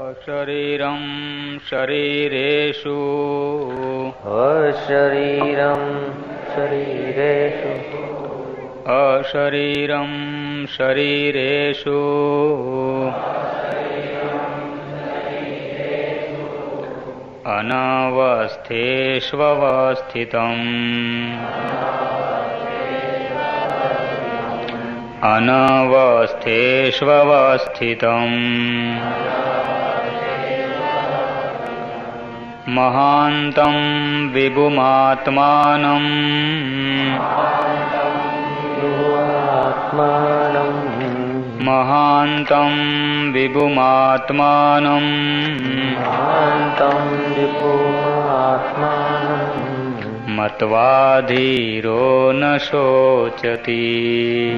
अशरीरं शरीरेषु। अशरीरं शरीरेषु। अशरीरं शरीरेषु। अनवस्थेष्वस्थितम्। अनवस्थेष्वस्थितम्। महान्तं विभुमात्मानम् महान्तं विभुमात्मानम् महान्तं विभुमात्मानं मत्वा धीरो न शोचति।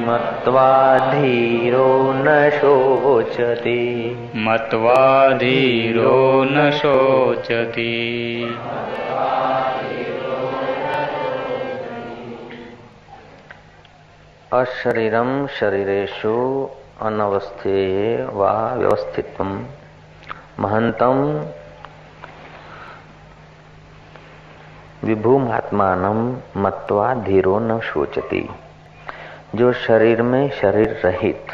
मत्वा धीरो न शोचति। मत्वा धीरो न शोचति। अशरीरं शरीरेषु अनवस्थेय वा व्यवस्थितम् महन्तं विभूमात्मानं मत्वा धीरो न शोचति। जो शरीर में शरीर रहित,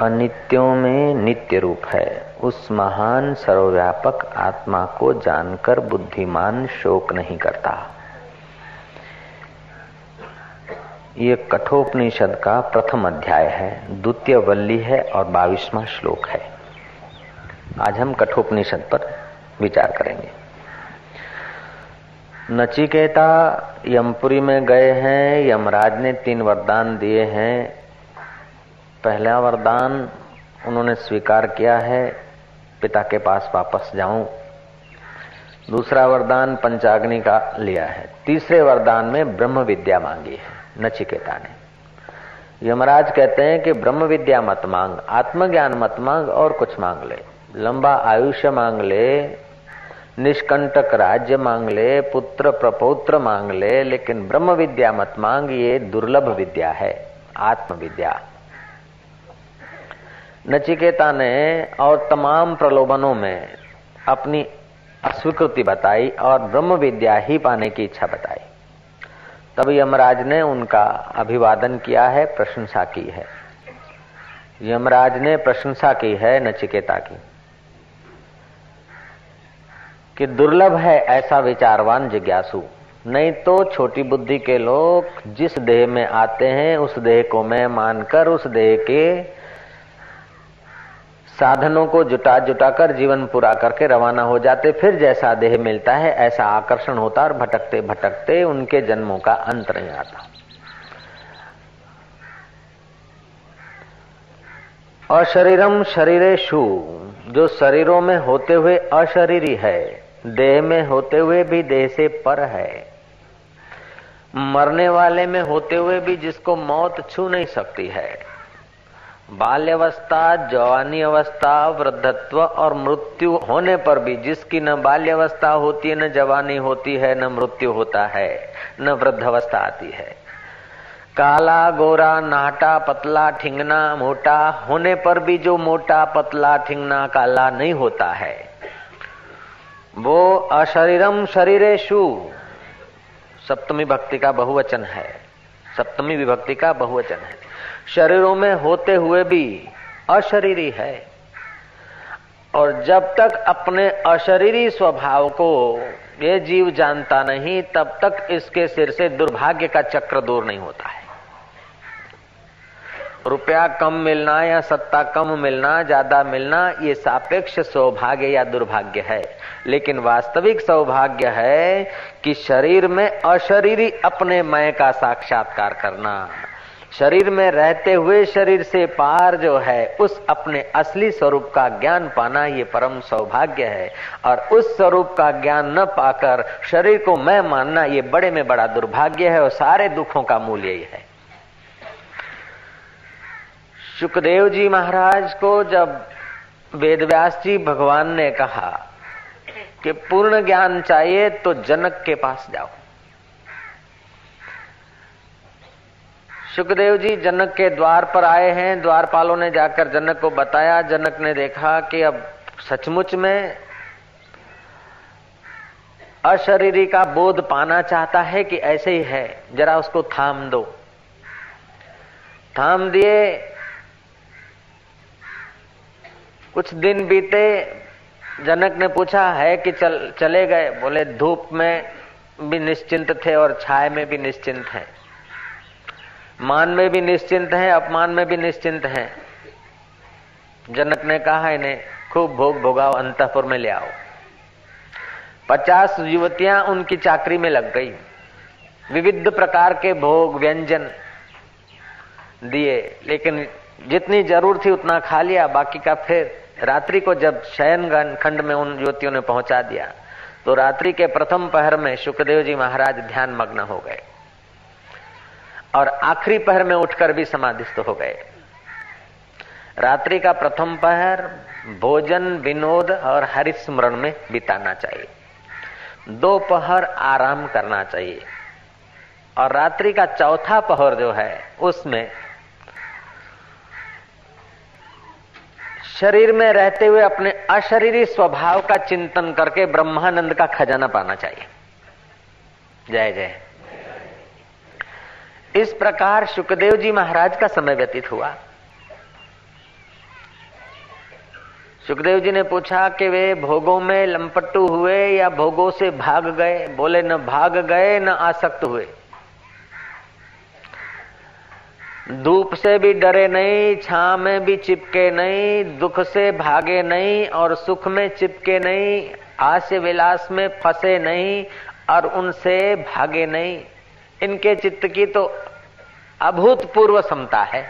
अनित्यों में नित्य रूप है, उस महान सर्वव्यापक आत्मा को जानकर बुद्धिमान शोक नहीं करता। ये कठोपनिषद का प्रथम अध्याय है, द्वितीय वल्ली है और बाईसवा श्लोक है। आज हम कठोपनिषद पर विचार करेंगे। नचिकेता, यमपुरी में गए हैं, यमराज ने तीन वरदान दिए हैं। पहला वरदान उन्होंने स्वीकार किया है, पिता के पास वापस जाऊँ। दूसरा वरदान पंचाग्नि का लिया है। तीसरे वरदान में ब्रह्म विद्या मांगी है, नचिकेता ने। यमराज कहते हैं कि ब्रह्म विद्या मत मांग, आत्मज्ञान मत मांग और कुछ मांग ले। लंबा आयुष्य मांग ले निष्कंटक राज्य मांग ले, पुत्र प्रपौत्र मांग ले, लेकिन ब्रह्म विद्या मत मांग, ये दुर्लभ विद्या है आत्म विद्या नचिकेता ने और तमाम प्रलोभनों में अपनी अस्वीकृति बताई और ब्रह्म विद्या ही पाने की इच्छा बताई। तब यमराज ने उनका अभिवादन किया है, प्रशंसा की है। यमराज ने प्रशंसा की है नचिकेता की। कि दुर्लभ है ऐसा विचारवान जिज्ञासु। नहीं तो छोटी बुद्धि के लोग जिस देह में आते हैं, उस देह को मैं मानकर, उस देह के साधनों को जुटा जुटा कर जीवन पूरा करके रवाना हो जाते, फिर जैसा देह मिलता है, ऐसा आकर्षण होता और भटकते भटकते उनके जन्मों का अंत नहीं आता अशरीरम शरीरेशु जो शरीरों में होते हुए अशरीरी है देह में होते हुए भी देह से पर है। मरने वाले में होते हुए भी जिसको मौत छू नहीं सकती है। बाल्यवस्था, जवानी अवस्था, वृद्धत्व और मृत्यु होने पर भी जिसकी न बाल्यवस्था होती है, न जवानी होती है, न मृत्यु होता है, न वृद्धावस्था आती है। काला, गोरा, नाटा, पतला, ठिंगना, मोटा होने पर भी जो मोटा, पतला, ठिंगना, काला नहीं होता है। वो अशरीरम शरीरेशु सप्तमी भक्ति का बहुवचन है। सप्तमी विभक्ति का बहुवचन है। शरीरों में होते हुए भी अशरीरी है। और जब तक अपने अशरीरी स्वभाव को ये जीव जानता नहीं, तब तक इसके सिर से दुर्भाग्य का चक्र दूर नहीं होता है। रुपया कम मिलना या सत्ता कम मिलना, ज़्यादा मिलना, ये सापेक्ष सौभाग्य या दुर्भाग्य है। लेकिन वास्तविक सौभाग्य है कि शरीर में अशरीरी अपने मय का साक्षात्कार करना। शरीर में रहते हुए शरीर से पार जो है, उस अपने असली स्वरूप का ज्ञान पाना ये परम सौभाग्य है। और उस स्वरूप का ज्ञान न पाकर शरीर को मैं मानना ये बड़े में बड़ा दुर्भाग्य है और सारे दुखों का मूल यही है। सुखदेव जी महाराज को जब वेदव्यास जी भगवान ने कहा कि पूर्ण ज्ञान चाहिए तो जनक के पास जाओ। सुखदेव जी जनक के द्वार पर आए हैं, द्वारपालों ने जाकर जनक को बताया, जनक ने देखा कि अब सचमुच में अशरीरी का बोध पाना चाहता है कि ऐसे ही है, जरा उसको थाम दो। थाम दिए कुछ दिन बीते, जनक ने पूछा, है कि चल, चले गए? बोले, धूप में भी निश्चिंत थे और छाए में भी निश्चिंत है। मान में भी निश्चिंत है, अपमान में भी निश्चिंत है। जनक ने कहा, इन्हें खूब भोग भोगाओ, अंतपुर में ले आओ। पचास युवतियाँ उनकी चाकरी में लग गई। विविध प्रकार के भोग, व्यंजन दिए, लेकिन जितनी ज़रूर थी उतना खा लिया, बाकी का फिर रात्रि को जब शयन खंड में उन युवतियों ने पहुँचा दिया तो रात्रि के प्रथम पहर में सुखदेव जी महाराज ध्यान मग्न हो गए और आखिरी पहर में उठकर भी समाधिस्थ हो गए। रात्रि का प्रथम पहर भोजन, विनोद और हरिस्मरण में बिताना चाहिए। दो पहर आराम करना चाहिए। और रात्रि का चौथा पहर जो है, उसमें शरीर में रहते हुए अपने अशरीरी स्वभाव का चिंतन करके ब्रह्मानंद का खजाना पाना चाहिए। जय जय। इस प्रकार सुखदेव जी महाराज का समय व्यतीत हुआ। सुखदेव जी ने पूछा कि वे भोगों में लंपट्टू हुए या भोगों से भाग गए? बोले, न भाग गए, न आसक्त हुए। धूप से भी डरे नहीं छा में भी चिपके नहीं, दुख से भागे नहीं और सुख में चिपके नहीं आस्य विलास में फंसे नहीं और उनसे भागे नहीं। इनके चित्त की तो अभूतपूर्व समता है।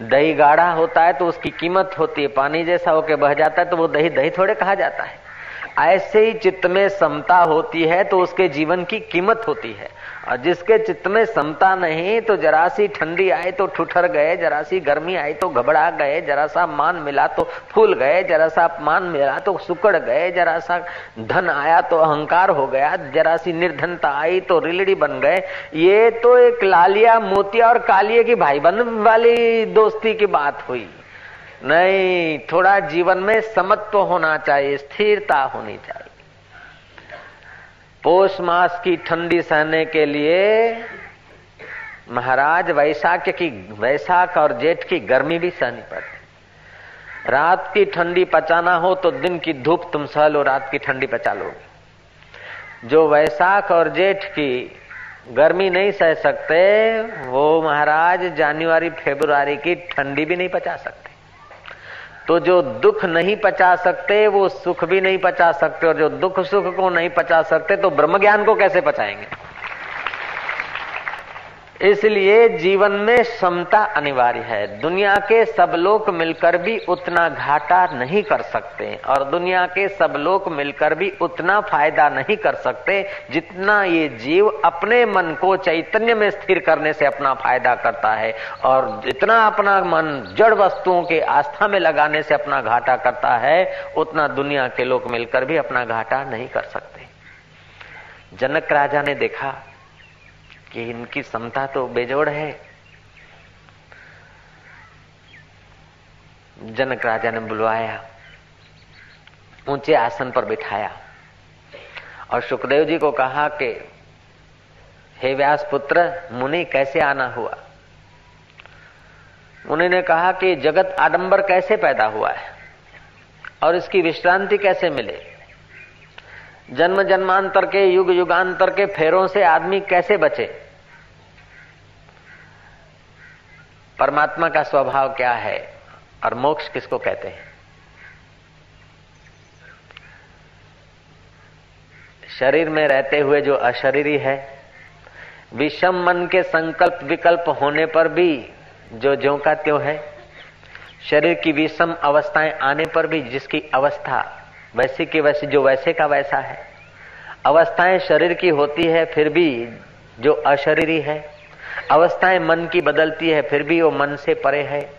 दही गाढ़ा होता है तो उसकी कीमत होती है। पानी जैसा होके बह जाता है तो वो दही दही थोड़े कहा जाता है। ऐसे ही चित्त में समता होती है तो उसके जीवन की कीमत होती है। और जिसके चित्त में समता नहीं तो जरा सी ठंडी आए तो ठुठर गए, जरा सी गर्मी आई तो घबरा गए, जरा सा मान मिला तो फूल गए, जरा सा अपमान मिला तो सुकड़ गए, जरा सा धन आया तो अहंकार हो गया, जरा सी निर्धनता आई तो रिलड़ी बन गए। ये तो एक लालिया मोतिया और कालिया की भाई बंद वाली दोस्ती की बात हुई। नहीं, थोड़ा जीवन में समत्व होना चाहिए, स्थिरता होनी चाहिए। पोष मास की ठंडी सहने के लिए महाराज वैशाख की वैशाख और जेठ की गर्मी भी सहनी पड़ती। रात की ठंडी पचाना हो तो दिन की धूप तुम सह लो, रात की ठंडी पचा लो जो वैशाख और जेठ की गर्मी नहीं सह सकते, वो महाराज जनवरी फेब्रुआरी की ठंडी भी नहीं पचा सकते। तो जो दुख नहीं पचा सकते, वो सुख भी नहीं पचा सकते, और जो दुख सुख को नहीं पचा सकते तो ब्रह्म ज्ञान को कैसे पचाएँगे? इसलिए जीवन में समता अनिवार्य है। दुनिया के सब लोग मिलकर भी उतना घाटा नहीं कर सकते और दुनिया के सब लोग मिलकर भी उतना फ़ायदा नहीं कर सकते जितना ये जीव अपने मन को चैतन्य में स्थिर करने से अपना फ़ायदा करता है और जितना अपना मन जड़ वस्तुओं के आस्था में लगाने से अपना घाटा करता है, उतना दुनिया के लोग मिलकर भी अपना घाटा नहीं कर सकते। जनक राजा ने देखा कि इनकी समता तो बेजोड़ है। जनक राजा ने बुलवाया, ऊँचे आसन पर बिठाया और सुखदेव जी को कहा कि, हे व्यास पुत्र मुनि कैसे आना हुआ? मुनि ने कहा कि, जगत आडंबर कैसे पैदा हुआ है? और इसकी विश्रांति कैसे मिले? जन्म जन्मांतर के, युग युगांतर के फेरों से आदमी कैसे बचे? परमात्मा का स्वभाव क्या है और मोक्ष किसको कहते हैं? शरीर में रहते हुए जो अशरीरी है, विषम मन के संकल्प विकल्प होने पर भी जो ज्यो का त्यों है, शरीर की विषम अवस्थाएँ आने पर भी जिसकी अवस्था वैसी की वैसे, जो वैसे का वैसा है। अवस्थाएँ शरीर की होती है, फिर भी जो अशरीरी है। अवस्थाएँ मन की बदलती है, फिर भी वो मन से परे है।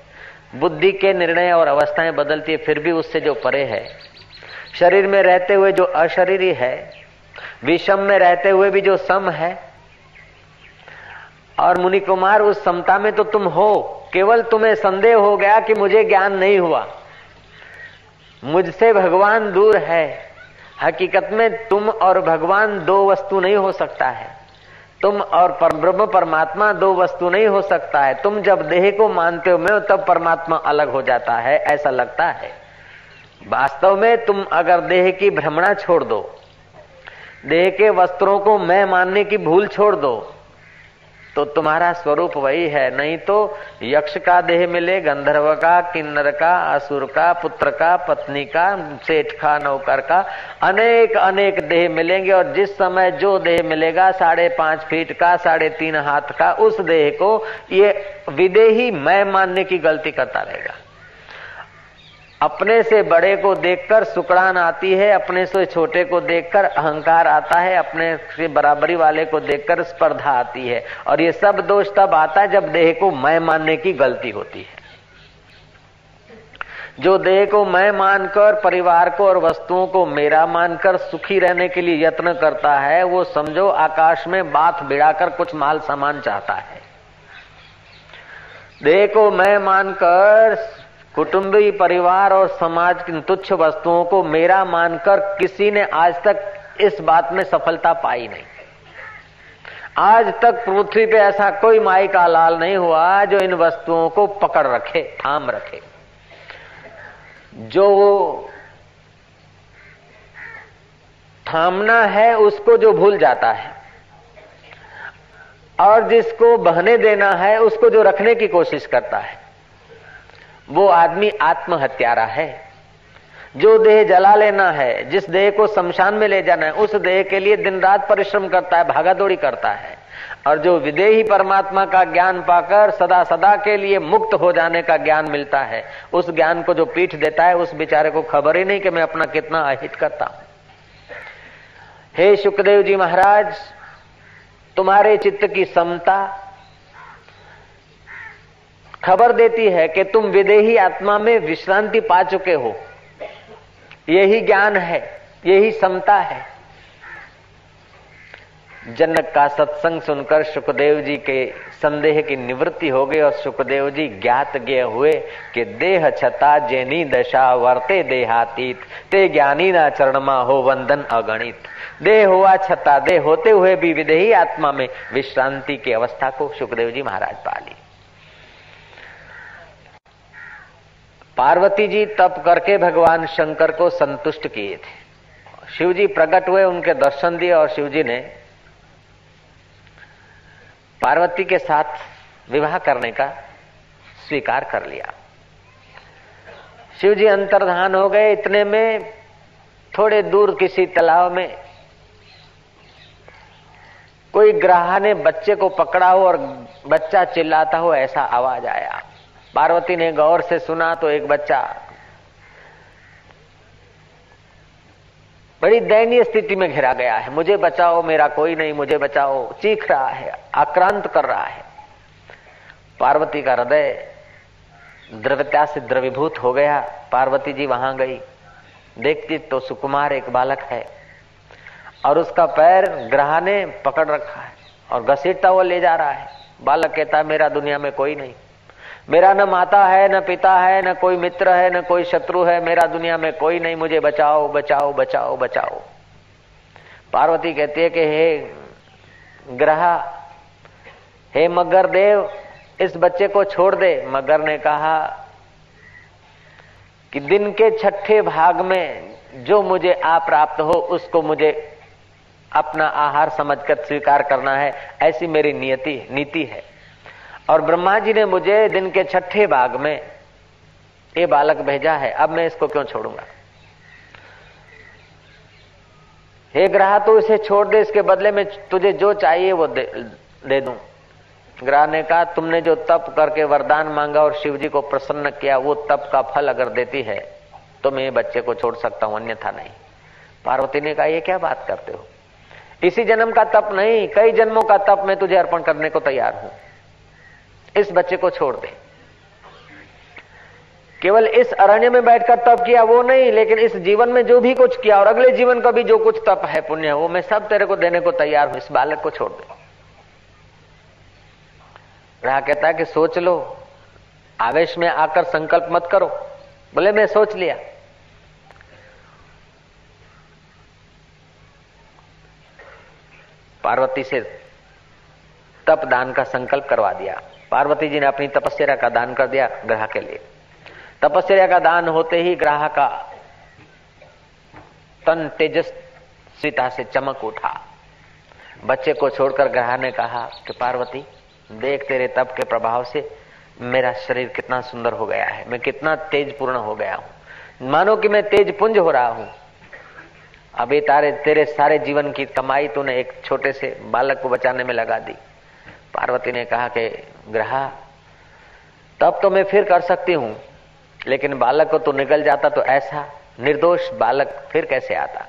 बुद्धि के निर्णय और अवस्थाएँ बदलती है, फिर भी उससे जो परे है। शरीर में रहते हुए जो अशरीरी है, विषम में रहते हुए भी जो सम है। और मुनि कुमार उस समता में तो तुम हो। केवल तुम्हें संदेह हो गया कि मुझे ज्ञान नहीं हुआ। मुझसे भगवान दूर है। हकीकत में तुम और भगवान दो वस्तु नहीं हो सकता है। तुम और ब्रह्म परमात्मा दो वस्तु नहीं हो सकता है। तुम जब देह को मानते हो, मैं तब परमात्मा अलग हो जाता है, ऐसा लगता है। वास्तव में तुम अगर देह की भ्रमणा छोड़ दो, देह के वस्त्रों को मैं मानने की भूल छोड़ दो तो तुम्हारा स्वरूप वही है। नहीं तो यक्ष का देह मिले, गंधर्व का, किन्नर का, असुर का, पुत्र का, पत्नी का, सेठ का, नौकर का, अनेक अनेक देह मिलेंगे और जिस समय जो देह मिलेगा, साढ़े पाँच फीट का, साढ़े तीन हाथ का, उस देह को ये विदेही मैं मानने की गलती करता रहेगा। अपने से बड़े को देखकर सुकड़ान आती है, अपने से छोटे को देखकर अहंकार आता है, अपने से बराबरी वाले को देखकर स्पर्धा आती है। और ये सब दोष तब आता है जब देह को मैं मानने की गलती होती है। जो देह को मैं मानकर, परिवार को और वस्तुओं को मेरा मानकर सुखी रहने के लिए यत्न करता है, वो समझो आकाश में बात बिड़ाकर कुछ माल सामान चाहता है। देह को मैं मानकर कुटुंबी परिवार और समाज की तुच्छ वस्तुओं को मेरा मानकर किसी ने आज तक इस बात में सफलता पाई नहीं। आज तक पृथ्वी पे ऐसा कोई माई का लाल नहीं हुआ जो इन वस्तुओं को पकड़ रखे, थाम रखे। जो थामना है, उसको जो भूल जाता है। और जिसको बहने देना है, उसको जो रखने की कोशिश करता है। वो आदमी आत्महत्यारा है। जो देह जला लेना है, जिस देह को शमशान में ले जाना है, उस देह के लिए दिन रात परिश्रम करता है, भागादौड़ी करता है। और जो विदेही परमात्मा का ज्ञान पाकर सदा सदा के लिए मुक्त हो जाने का ज्ञान मिलता है, उस ज्ञान को जो पीठ देता है, उस बेचारे को खबर ही नहीं कि मैं अपना कितना अहित करता हूँ। हे सुखदेव जी महाराज, तुम्हारे चित्त की समता खबर देती है कि तुम विदेही आत्मा में विश्रांति पा चुके हो। यही ज्ञान है, यही समता है। जनक का सत्संग सुनकर सुखदेव जी के संदेह की निवृत्ति हो गई और सुखदेव जी ज्ञात गए हुए कि देह छता जेनी दशा वर्ते देहातीत, ते ज्ञानी ना चरणमा हो वंदन अगणित। देह हुआ छता, देह होते हुए भी विदेही आत्मा में विश्रांति की अवस्था को सुखदेव जी महाराज पा पाली पार्वती जी तप करके भगवान शंकर को संतुष्ट किए थे। शिव जी प्रकट हुए, उनके दर्शन दिए और शिव जी ने पार्वती के साथ विवाह करने का स्वीकार कर लिया। शिव जी अंतर्धान हो गए। इतने में थोड़े दूर किसी तालाब में कोई ग्राह ने बच्चे को पकड़ा हो और बच्चा चिल्लाता हो, ऐसा आवाज़ आया। पार्वती ने गौर से सुना तो एक बच्चा बड़ी दयनीय स्थिति में घिरा गया है। मुझे बचाओ, मेरा कोई नहीं, मुझे बचाओ। चीख रहा है, आक्रांत कर रहा है। पार्वती का हृदय द्रव्यता से द्रविभूत हो गया। पार्वती जी वहाँ गई। देखती तो सुकुमार एक बालक है और उसका पैर ग्रह ने पकड़ रखा है और घसीटता हुआ ले जा रहा है। बालक कहता, मेरा दुनिया में कोई नहीं। मेरा न माता है, न पिता है, न कोई मित्र है, न कोई शत्रु है, मेरा दुनिया में कोई नहीं, मुझे बचाओ बचाओ बचाओ बचाओ। पार्वती कहती है कि, हे ग्रह, हे मगर देव, इस बच्चे को छोड़ दे। मगर ने कहा कि, दिन के छठे भाग में जो मुझे आ प्राप्त हो, उसको मुझे अपना आहार समझकर स्वीकार करना है। ऐसी मेरी नियति, नीति है। और ब्रह्मा जी ने मुझे दिन के छठे भाग में ये बालक भेजा है अब मैं इसको क्यों छोड़ूँगा? हे ग्रह तो इसे छोड़ दे इसके बदले में तुझे जो चाहिए वो दे, दे दूँ। ग्रह ने कहा तुमने जो तप करके वरदान मांगा और शिव जी को प्रसन्न किया वो तप का फल अगर देती है तो मैं बच्चे को छोड़ सकता हूँ अन्यथा नहीं। पार्वती ने कहा ये क्या बात करते हो? इसी जन्म का तप नहीं कई जन्मों का तप मैं तुझे अर्पण करने को तैयार हूँ। इस बच्चे को छोड़ दे। केवल इस अरण्य में बैठकर तप किया वो नहीं, लेकिन इस जीवन में जो भी कुछ किया और अगले जीवन का भी जो कुछ तप है पुण्य, वो मैं सब तेरे को देने को तैयार हूँ, इस बालक को छोड़ दे। रहा कहता है कि सोच लो, आवेश में आकर संकल्प मत करो। बोले, मैं सोच लिया। पार्वती से तप दान का संकल्प करवा दिया। पार्वती जी ने अपनी तपस्या का दान कर दिया ग्रह के लिए। तपस्या का दान होते ही ग्राह का तन तेजस्विता से चमक उठा। बच्चे को छोड़कर ग्रह ने कहा कि पार्वती, देख तेरे तप के प्रभाव से मेरा शरीर कितना सुंदर हो गया है, मैं कितना तेज पूर्ण हो गया हूँ। मानो कि मैं तेज पुंज हो रहा हूँ। अभी तारे, तेरे सारे जीवन की कमाई तूने एक छोटे से बालक को बचाने में लगा दी। पार्वती ने कहा कि ग्रह, तब तो मैं फिर कर सकती हूँ, लेकिन बालक को तो निकल जाता तो ऐसा, निर्दोष बालक फिर कैसे आता?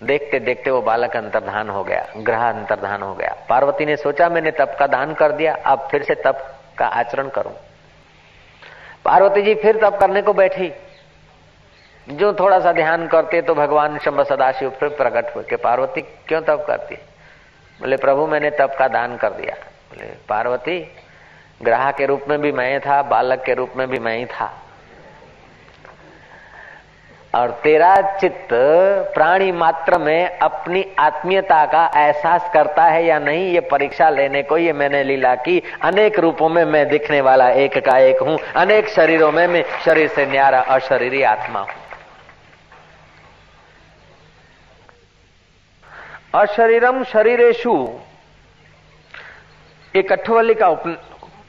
देखते देखते वो बालक अंतर्धान हो गया, ग्रह अंतर्धान हो गया। पार्वती ने सोचा, मैंने तप का दान कर दिया, अब फिर से तप का आचरण करूँ। पार्वती जी फिर तप करने को बैठी। जो थोड़ा सा ध्यान करते तो भगवान शंभ सदाशिव फिर प्रकट हुए कि पार्वती क्यों तप करती? बोले, प्रभु, मैंने तप का दान कर दिया। बोले, पार्वती, ग्राह के रूप में भी मैं था, बालक के रूप में भी मैं ही था। और तेरा चित्त प्राणी मात्र में अपनी आत्मीयता का एहसास करता है या नहीं, ये परीक्षा लेने को ये मैंने लीला की। अनेक रूपों में मैं दिखने वाला एक का एक हूँ। अनेक शरीरों में मैं शरीर से न्यारा अशरीरी आत्मा हूँ। अशरीरम शरीरेशु ये कठवली का उपन,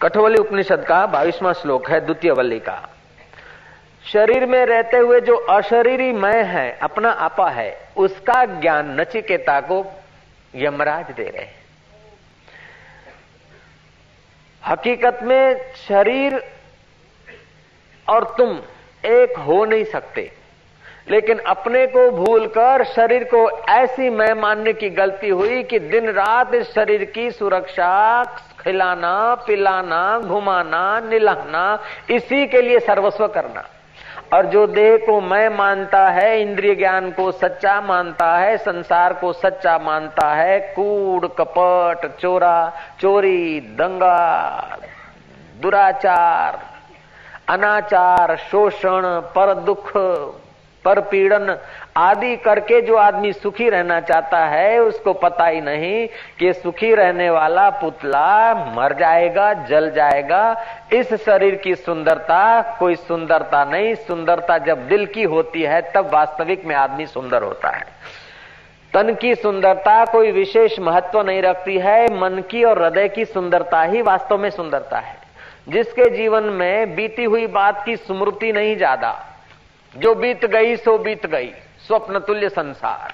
कठवली उपनिषद का बाईसवा श्लोक है द्वितीय वल्ली का शरीर में रहते हुए जो अशरीरी मैं है अपना आपा है उसका ज्ञान नचिकेता को यमराज दे रहे हकीकत में शरीर और तुम एक हो नहीं सकते। लेकिन अपने को भूलकर शरीर को ऐसी मैं मानने की गलती हुई कि दिन रात इस शरीर की सुरक्षा, खिलाना, पिलाना, घुमाना, निलाना, इसी के लिए सर्वस्व करना। और जो देह को मैं मानता है, इंद्रिय ज्ञान को सच्चा मानता है, संसार को सच्चा मानता है, कूड़, कपट, चोरा, चोरी, दंगा, दुराचार, अनाचार, शोषण पर दुख पर पीड़न आदि करके जो आदमी सुखी रहना चाहता है, उसको पता ही नहीं कि सुखी रहने वाला पुतला मर जाएगा, जल जाएगा। इस शरीर की सुंदरता, कोई सुंदरता नहीं। सुंदरता जब दिल की होती है, तब वास्तविक में आदमी सुंदर होता है। तन की सुंदरता कोई विशेष महत्व नहीं रखती है। मन की और हृदय की सुंदरता ही वास्तव में सुंदरता है। जिसके जीवन में बीती हुई बात की स्मृति नहीं ज़्यादा जो बीत गई, सो बीत गई, स्वप्न तुल्य संसार।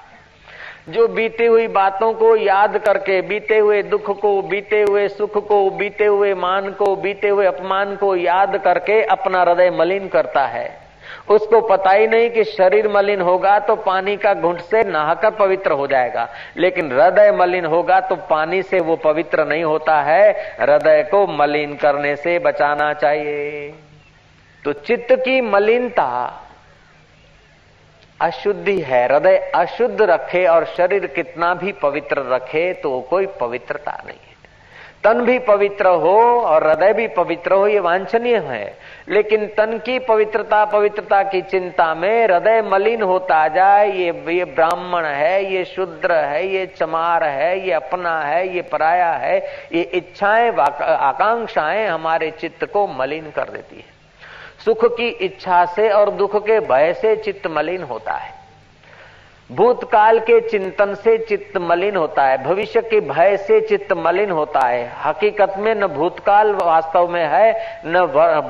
जो बीती हुई बातों को याद करके, बीते हुए दुख को, बीते हुए सुख को, बीते हुए मान को, बीते हुए अपमान को याद करके अपना हृदय मलिन करता है। उसको पता ही नहीं कि शरीर मलिन होगा तो पानी का घुंट से नहाकर पवित्र हो जाएगा। लेकिन हृदय मलिन होगा तो पानी से वो पवित्र नहीं होता है। हृदय को मलिन करने से बचाना चाहिए। तो चित्त की मलिनता अशुद्धि है, हृदय अशुद्ध रखे और शरीर कितना भी पवित्र रखे तो कोई पवित्रता नहीं है। तन भी पवित्र हो और हृदय भी पवित्र हो, ये वांछनीय है। लेकिन तन की पवित्रता पवित्रता की चिंता में हृदय मलिन होता जाए, ये ये ब्राह्मण है, ये शुद्र है, ये चमार है, ये अपना है, ये पराया है, ये इच्छाएँ आकांक्षाएँ हमारे चित्त को मलिन कर देती है। सुख की इच्छा से और दुख के भय से चित्त मलिन होता है। भूतकाल के चिंतन से चित्त मलिन होता है, भविष्य के भय से चित्त मलिन होता है। हकीकत में न भूतकाल वास्तव में है, न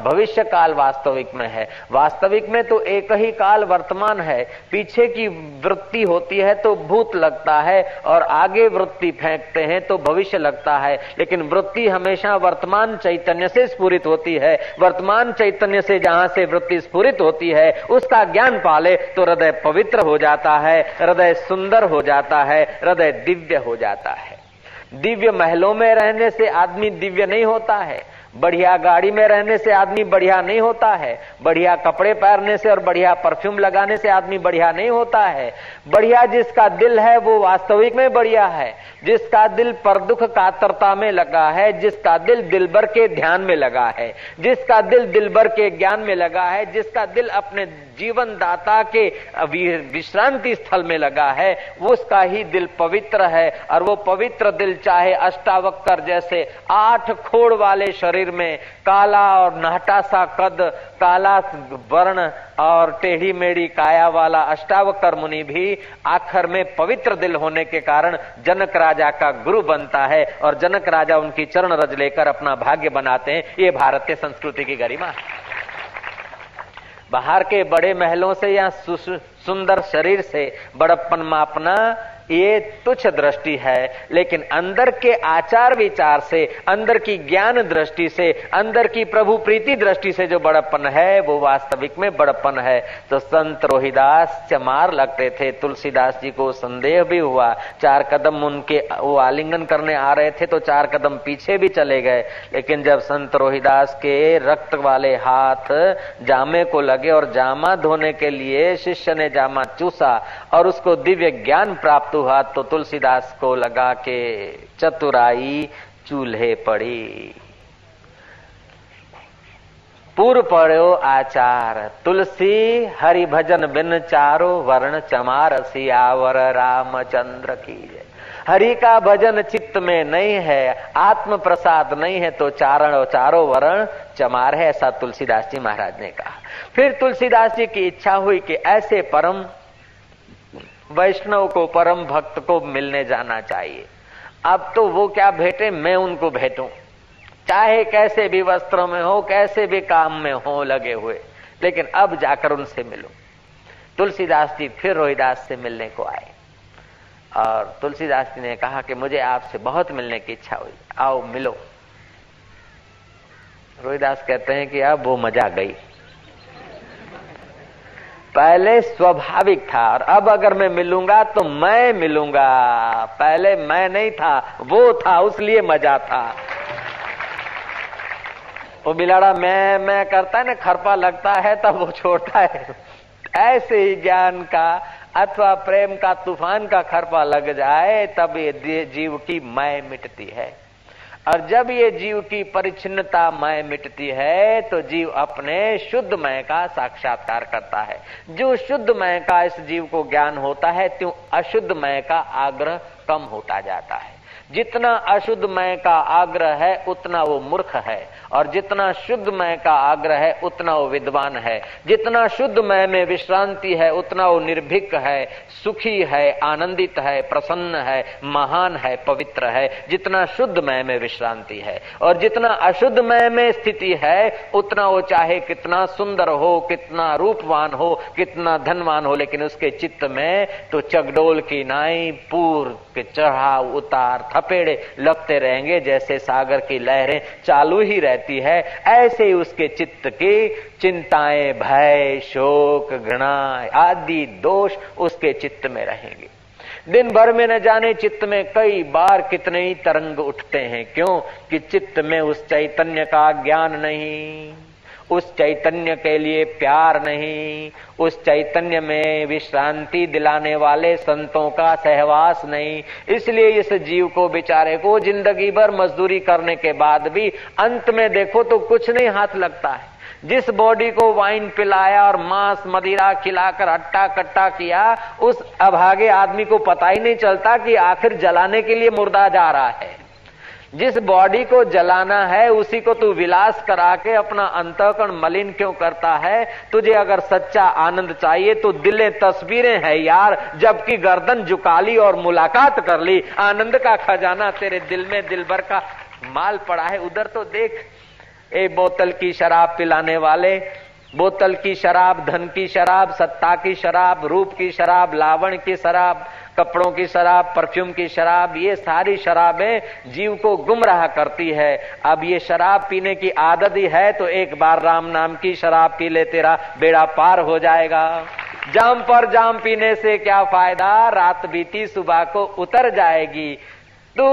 भविष्य काल वास्तविक में है। वास्तविक में तो एक ही काल वर्तमान है। पीछे की वृत्ति होती है तो भूत लगता है, और आगे वृत्ति फेंकते हैं तो भविष्य लगता है। लेकिन वृत्ति हमेशा वर्तमान चैतन्य से स्फूरित होती है। वर्तमान चैतन्य से जहाँ से वृत्ति स्फूरित होती है, उसका ज्ञान पाले तो हृदय पवित्र हो जाता है। हृदय सुंदर हो जाता है, हृदय दिव्य हो जाता है। दिव्य महलों में रहने से आदमी दिव्य नहीं होता है, बढ़िया गाड़ी में रहने से आदमी बढ़िया नहीं होता है, बढ़िया कपड़े पहनने से और बढ़िया परफ्यूम लगाने से आदमी बढ़िया नहीं होता है। बढ़िया जिसका दिल है, वो वास्तविक में बढ़िया है। जिसका दिल पर दुख कातरता में लगा है, जिसका दिल दिलबर के ध्यान में लगा है। जिसका दिल दिलबर के ज्ञान में लगा है, जिसका दिल अपने जीवन दाता के विश्रांति स्थल में लगा है वो उसका ही दिल पवित्र है, और वो पवित्र दिल चाहे अष्टावक्र जैसे आठ खोड़ वाले शरीर में काला और नाटा सा कद, काला वर्ण और टेढ़ी मेढ़ी काया वाला अष्टावकर मुनि भी आखिर में पवित्र दिल होने के कारण जनक राजा का गुरु बनता है, और जनक राजा उनकी चरण रज लेकर अपना भाग्य बनाते हैं। ये भारतीय संस्कृति की गरिमा है। बाहर के बड़े महलों से या सुंदर शरीर से बड़प्पन मापना ये तुच्छ दृष्टि है, लेकिन अंदर के आचार विचार से, अंदर की ज्ञान दृष्टि से, अंदर की प्रभु प्रीति दृष्टि से जो बड़प्पन है, वो वास्तविक में बड़प्पन है। तो संत रोहिदास चमार लगते थे, तुलसीदास जी को संदेह भी हुआ। चार कदम उनके, वो आलिंगन करने आ रहे थे तो चार कदम पीछे भी चले गए। लेकिन जब संत रोहिदास के रक्त वाले हाथ जामे को लगे और जामा धोने के लिए शिष्य ने जामा चूसा और उसको दिव्य ज्ञान प्राप्त फालतू हाथ तो तुलसीदास को लगा के चतुराई चूल्हे पड़ी। पूर्व पड़ो आचार, तुलसी, हरि भजन बिन चारो, वर्ण चमार, सियावर रामचंद्र की हरि का भजन चित्त में नहीं है, आत्म प्रसाद नहीं है तो चारण और चारो वर्ण चमार है, ऐसा तुलसीदास जी महाराज ने कहा। फिर तुलसीदास जी की इच्छा हुई कि ऐसे परम वैष्णव को, परम भक्त को मिलने जाना चाहिए। अब तो वो क्या भेटे? मैं उनको भेटूं। चाहे कैसे भी वस्त्रों में हो, कैसे भी काम में हो, लगे हुए। लेकिन अब जाकर उनसे मिलो। तुलसीदास जी फिर रोहिदास से मिलने को आए। और तुलसीदास जी ने कहा कि मुझे आपसे बहुत मिलने की इच्छा हुई। आओ मिलो। रोहिदास कहते हैं कि अब वो मज़ा गई। पहले स्वाभाविक था और अब अगर मैं मिलूँगा तो मैं मिलूँगा। पहले मैं नहीं था, वो था, उसलिए मज़ा था। वो बिलाड़ा, मैं मैं करता है ना, खरपा लगता है तब वो छोड़ता है। ऐसे ही ज्ञान का अथवा प्रेम का, तूफ़ान का खरपा लग जाए, तब ये जीव की मैं मिटती है। और जब ये जीव की परिचिनता मय मिटती है तो जीव अपने शुद्ध मय का साक्षात्कार करता है। जो शुद्ध मय का इस जीव को ज्ञान होता है, त्यों अशुद्ध मय का आग्रह कम होता जाता है। जितना अशुद्ध मय का आग्रह है, उतना वो मूर्ख है। और जितना शुद्ध मय का आग्रह है, उतना वो विद्वान है। जितना शुद्ध मय में विश्रांति है, उतना वो निर्भीक है, सुखी है, आनंदित है, प्रसन्न है, महान है, पवित्र है। जितना शुद्ध मय में विश्रांति है। और जितना अशुद्ध मय में स्थिति है, उतना वो चाहे कितना सुंदर हो, कितना रूपवान हो, कितना धनवान हो, लेकिन उसके चित्त में तो चगडोल की नाई पूर के चढ़ाव उतार थपेड़े लगते रहेंगे, जैसे सागर की लहरें चालू ही रहती है, ऐसे ही उसके चित्त की चिंताएँ, भय, शोक घृणा आदि दोष उसके चित्त में रहेंगे। दिन भर में न जाने चित्त में कई बार कितने ही तरंग उठते हैं, क्यों? कि चित्त में उस चैतन्य का ज्ञान नहीं। उस चैतन्य के लिए प्यार नहीं, उस चैतन्य में विश्रांति दिलाने वाले संतों का सहवास नहीं। इसलिए इस जीव को बेचारे को ज़िंदगी भर मजदूरी करने के बाद भी अंत में देखो तो कुछ नहीं हाथ लगता है। जिस बॉडी को वाइन पिलाया और मांस मदिरा खिलाकर अट्टा कट्टा किया, उस अभागे आदमी को पता ही नहीं चलता कि आखिर जलाने के लिए मुर्दा जा रहा है। जिस बॉडी को जलाना है, उसी को तू विलास करा के अपना अंतकरण मलिन क्यों करता है? तुझे अगर सच्चा आनंद चाहिए तो दिले तस्वीरें है यार, जबकि गर्दन झुका ली और मुलाकात कर ली। आनंद का खजाना तेरे दिल में दिल भर का माल पड़ा है। उधर तो देख, ए बोतल की शराब पिलाने वाले, बोतल की शराब, धन की शराब, सत्ता की शराब, रूप की शराब, लावण की शराब कपड़ों की शराब, परफ्यूम की शराब, ये सारी शराबें जीव को गुमराह करती है। अब ये शराब पीने की आदत ही है तो एक बार राम नाम की शराब पी ले, तेरा बेड़ा पार हो जाएगा। जाम पर जाम पीने से क्या फ़ायदा? रात बीती सुबह को उतर जाएगी। तू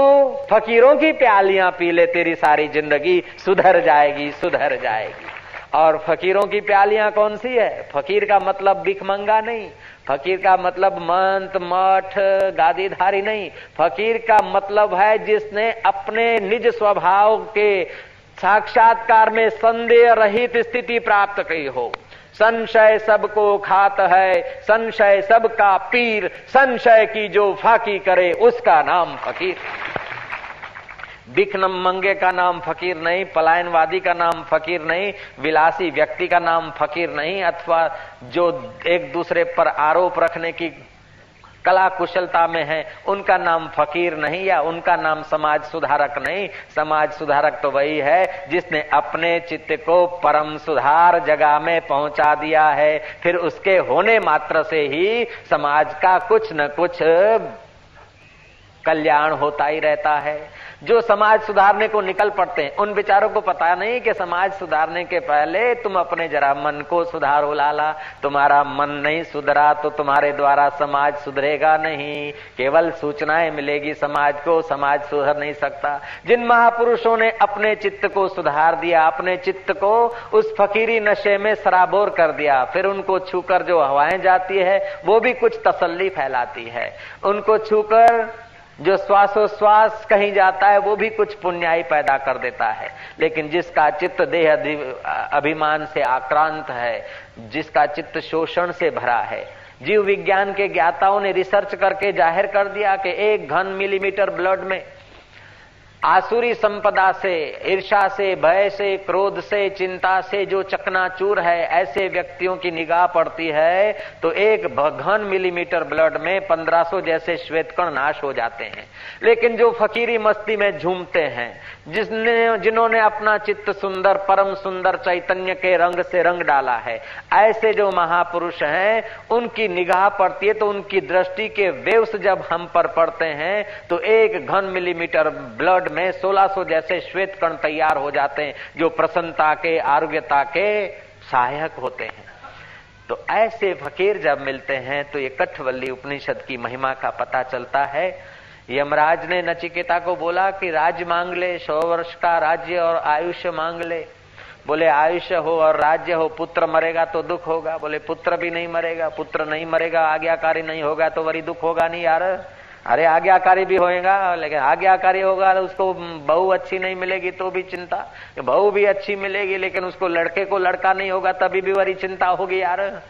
फकीरों की प्यालियाँ पी ले, तेरी सारी ज़िंदगी सुधर जाएगी सुधर जाएगी। और फकीरों की प्यालियाँ कौन सी है? फकीर का मतलब भिखमंगा नहीं। फकीर का मतलब मंत, मठ, गादीधारी नहीं। फकीर का मतलब है जिसने अपने निज स्वभाव के साक्षात्कार में संदेह रहित स्थिति प्राप्त की हो। संशय सबको खात है, संशय सबका पीर, संशय की जो फाकी करे उसका नाम फकीर। बिखनम मंगे का नाम फकीर नहीं, पलायनवादी का नाम फकीर नहीं, विलासी व्यक्ति का नाम फकीर नहीं, अथवा जो एक दूसरे पर आरोप रखने की कला कुशलता में है, उनका नाम फकीर नहीं या उनका नाम समाज सुधारक नहीं। समाज सुधारक तो वही है जिसने अपने चित्त को परम सुधार जगह में पहुँचा दिया है। फिर उसके होने मात्र से ही समाज का कुछ न कुछ कल्याण होता ही रहता है। जो समाज सुधारने को निकल पड़ते हैं, उन विचारों को पता नहीं कि समाज सुधारने के पहले तुम अपने जरा मन को सुधारो, लाला। तुम्हारा मन नहीं सुधरा तो तुम्हारे द्वारा समाज सुधरेगा नहीं। केवल सूचनाएँ मिलेगी समाज को, समाज सुधर नहीं सकता। जिन महापुरुषों ने अपने चित्त को सुधार दिया, अपने चित्त को उस फकीरी नशे में सराबोर कर दिया, फिर उनको छूकर जो हवाएँ जाती है, वो भी कुछ तसल्ली फैलाती है। उनको छूकर जो श्वासोश्वास कहीं जाता है, वो भी कुछ पुण्याई पैदा कर देता है। लेकिन जिसका चित्त देह अभिमान से आक्रांत है, जिसका चित्त शोषण से भरा है, जीव विज्ञान के ज्ञाताओं ने रिसर्च करके ज़ाहिर कर दिया कि एक घन मिलीमीटर ब्लड में आसुरी संपदा से ईर्षा से, भय से, क्रोध से, चिंता से जो चकनाचूर है, ऐसे व्यक्तियों की निगाह पड़ती है तो एक घन मिलीमीटर ब्लड में 1500 जैसे श्वेतकण नाश हो जाते हैं। लेकिन जो फकीरी मस्ती में झूमते हैं जिसने, जिन्होंने अपना चित्त सुंदर, परम सुंदर चैतन्य के रंग से रंग डाला है। ऐसे जो महापुरुष हैं, उनकी निगाह पड़ती है तो उनकी दृष्टि के वेव्स जब हम पर पड़ते हैं तो एक घन मिलीमीटर ब्लड में 1600 जैसे श्वेत कण तैयार हो जाते हैं, जो प्रसन्नता के, आरोग्यता के सहायक होते हैं। तो ऐसे फकीर जब मिलते हैं तो ये कठवल्ली उपनिषद की महिमा का पता चलता है यमराज ने नचिकेता को बोला कि राज मांग ले, सौ वर्ष का राज्य और आयुष्य मांग ले। बोले, आयुष्य हो और राज्य हो, पुत्र मरेगा तो दुख होगा। बोले, पुत्र भी नहीं मरेगा, पुत्र नहीं मरेगा, आज्ञाकारी नहीं होगा तो वरी दुख होगा नहीं यार। अरे, आज्ञाकारी भी होएगा, लेकिन आज्ञाकारी होगा, उसको बहू अच्छी नहीं मिलेगी तो भी चिंता। बहू भी अच्छी मिलेगी, लेकिन उसको लड़के को लड़का नहीं होगा, तभी भी वरी चिंता होगी यार।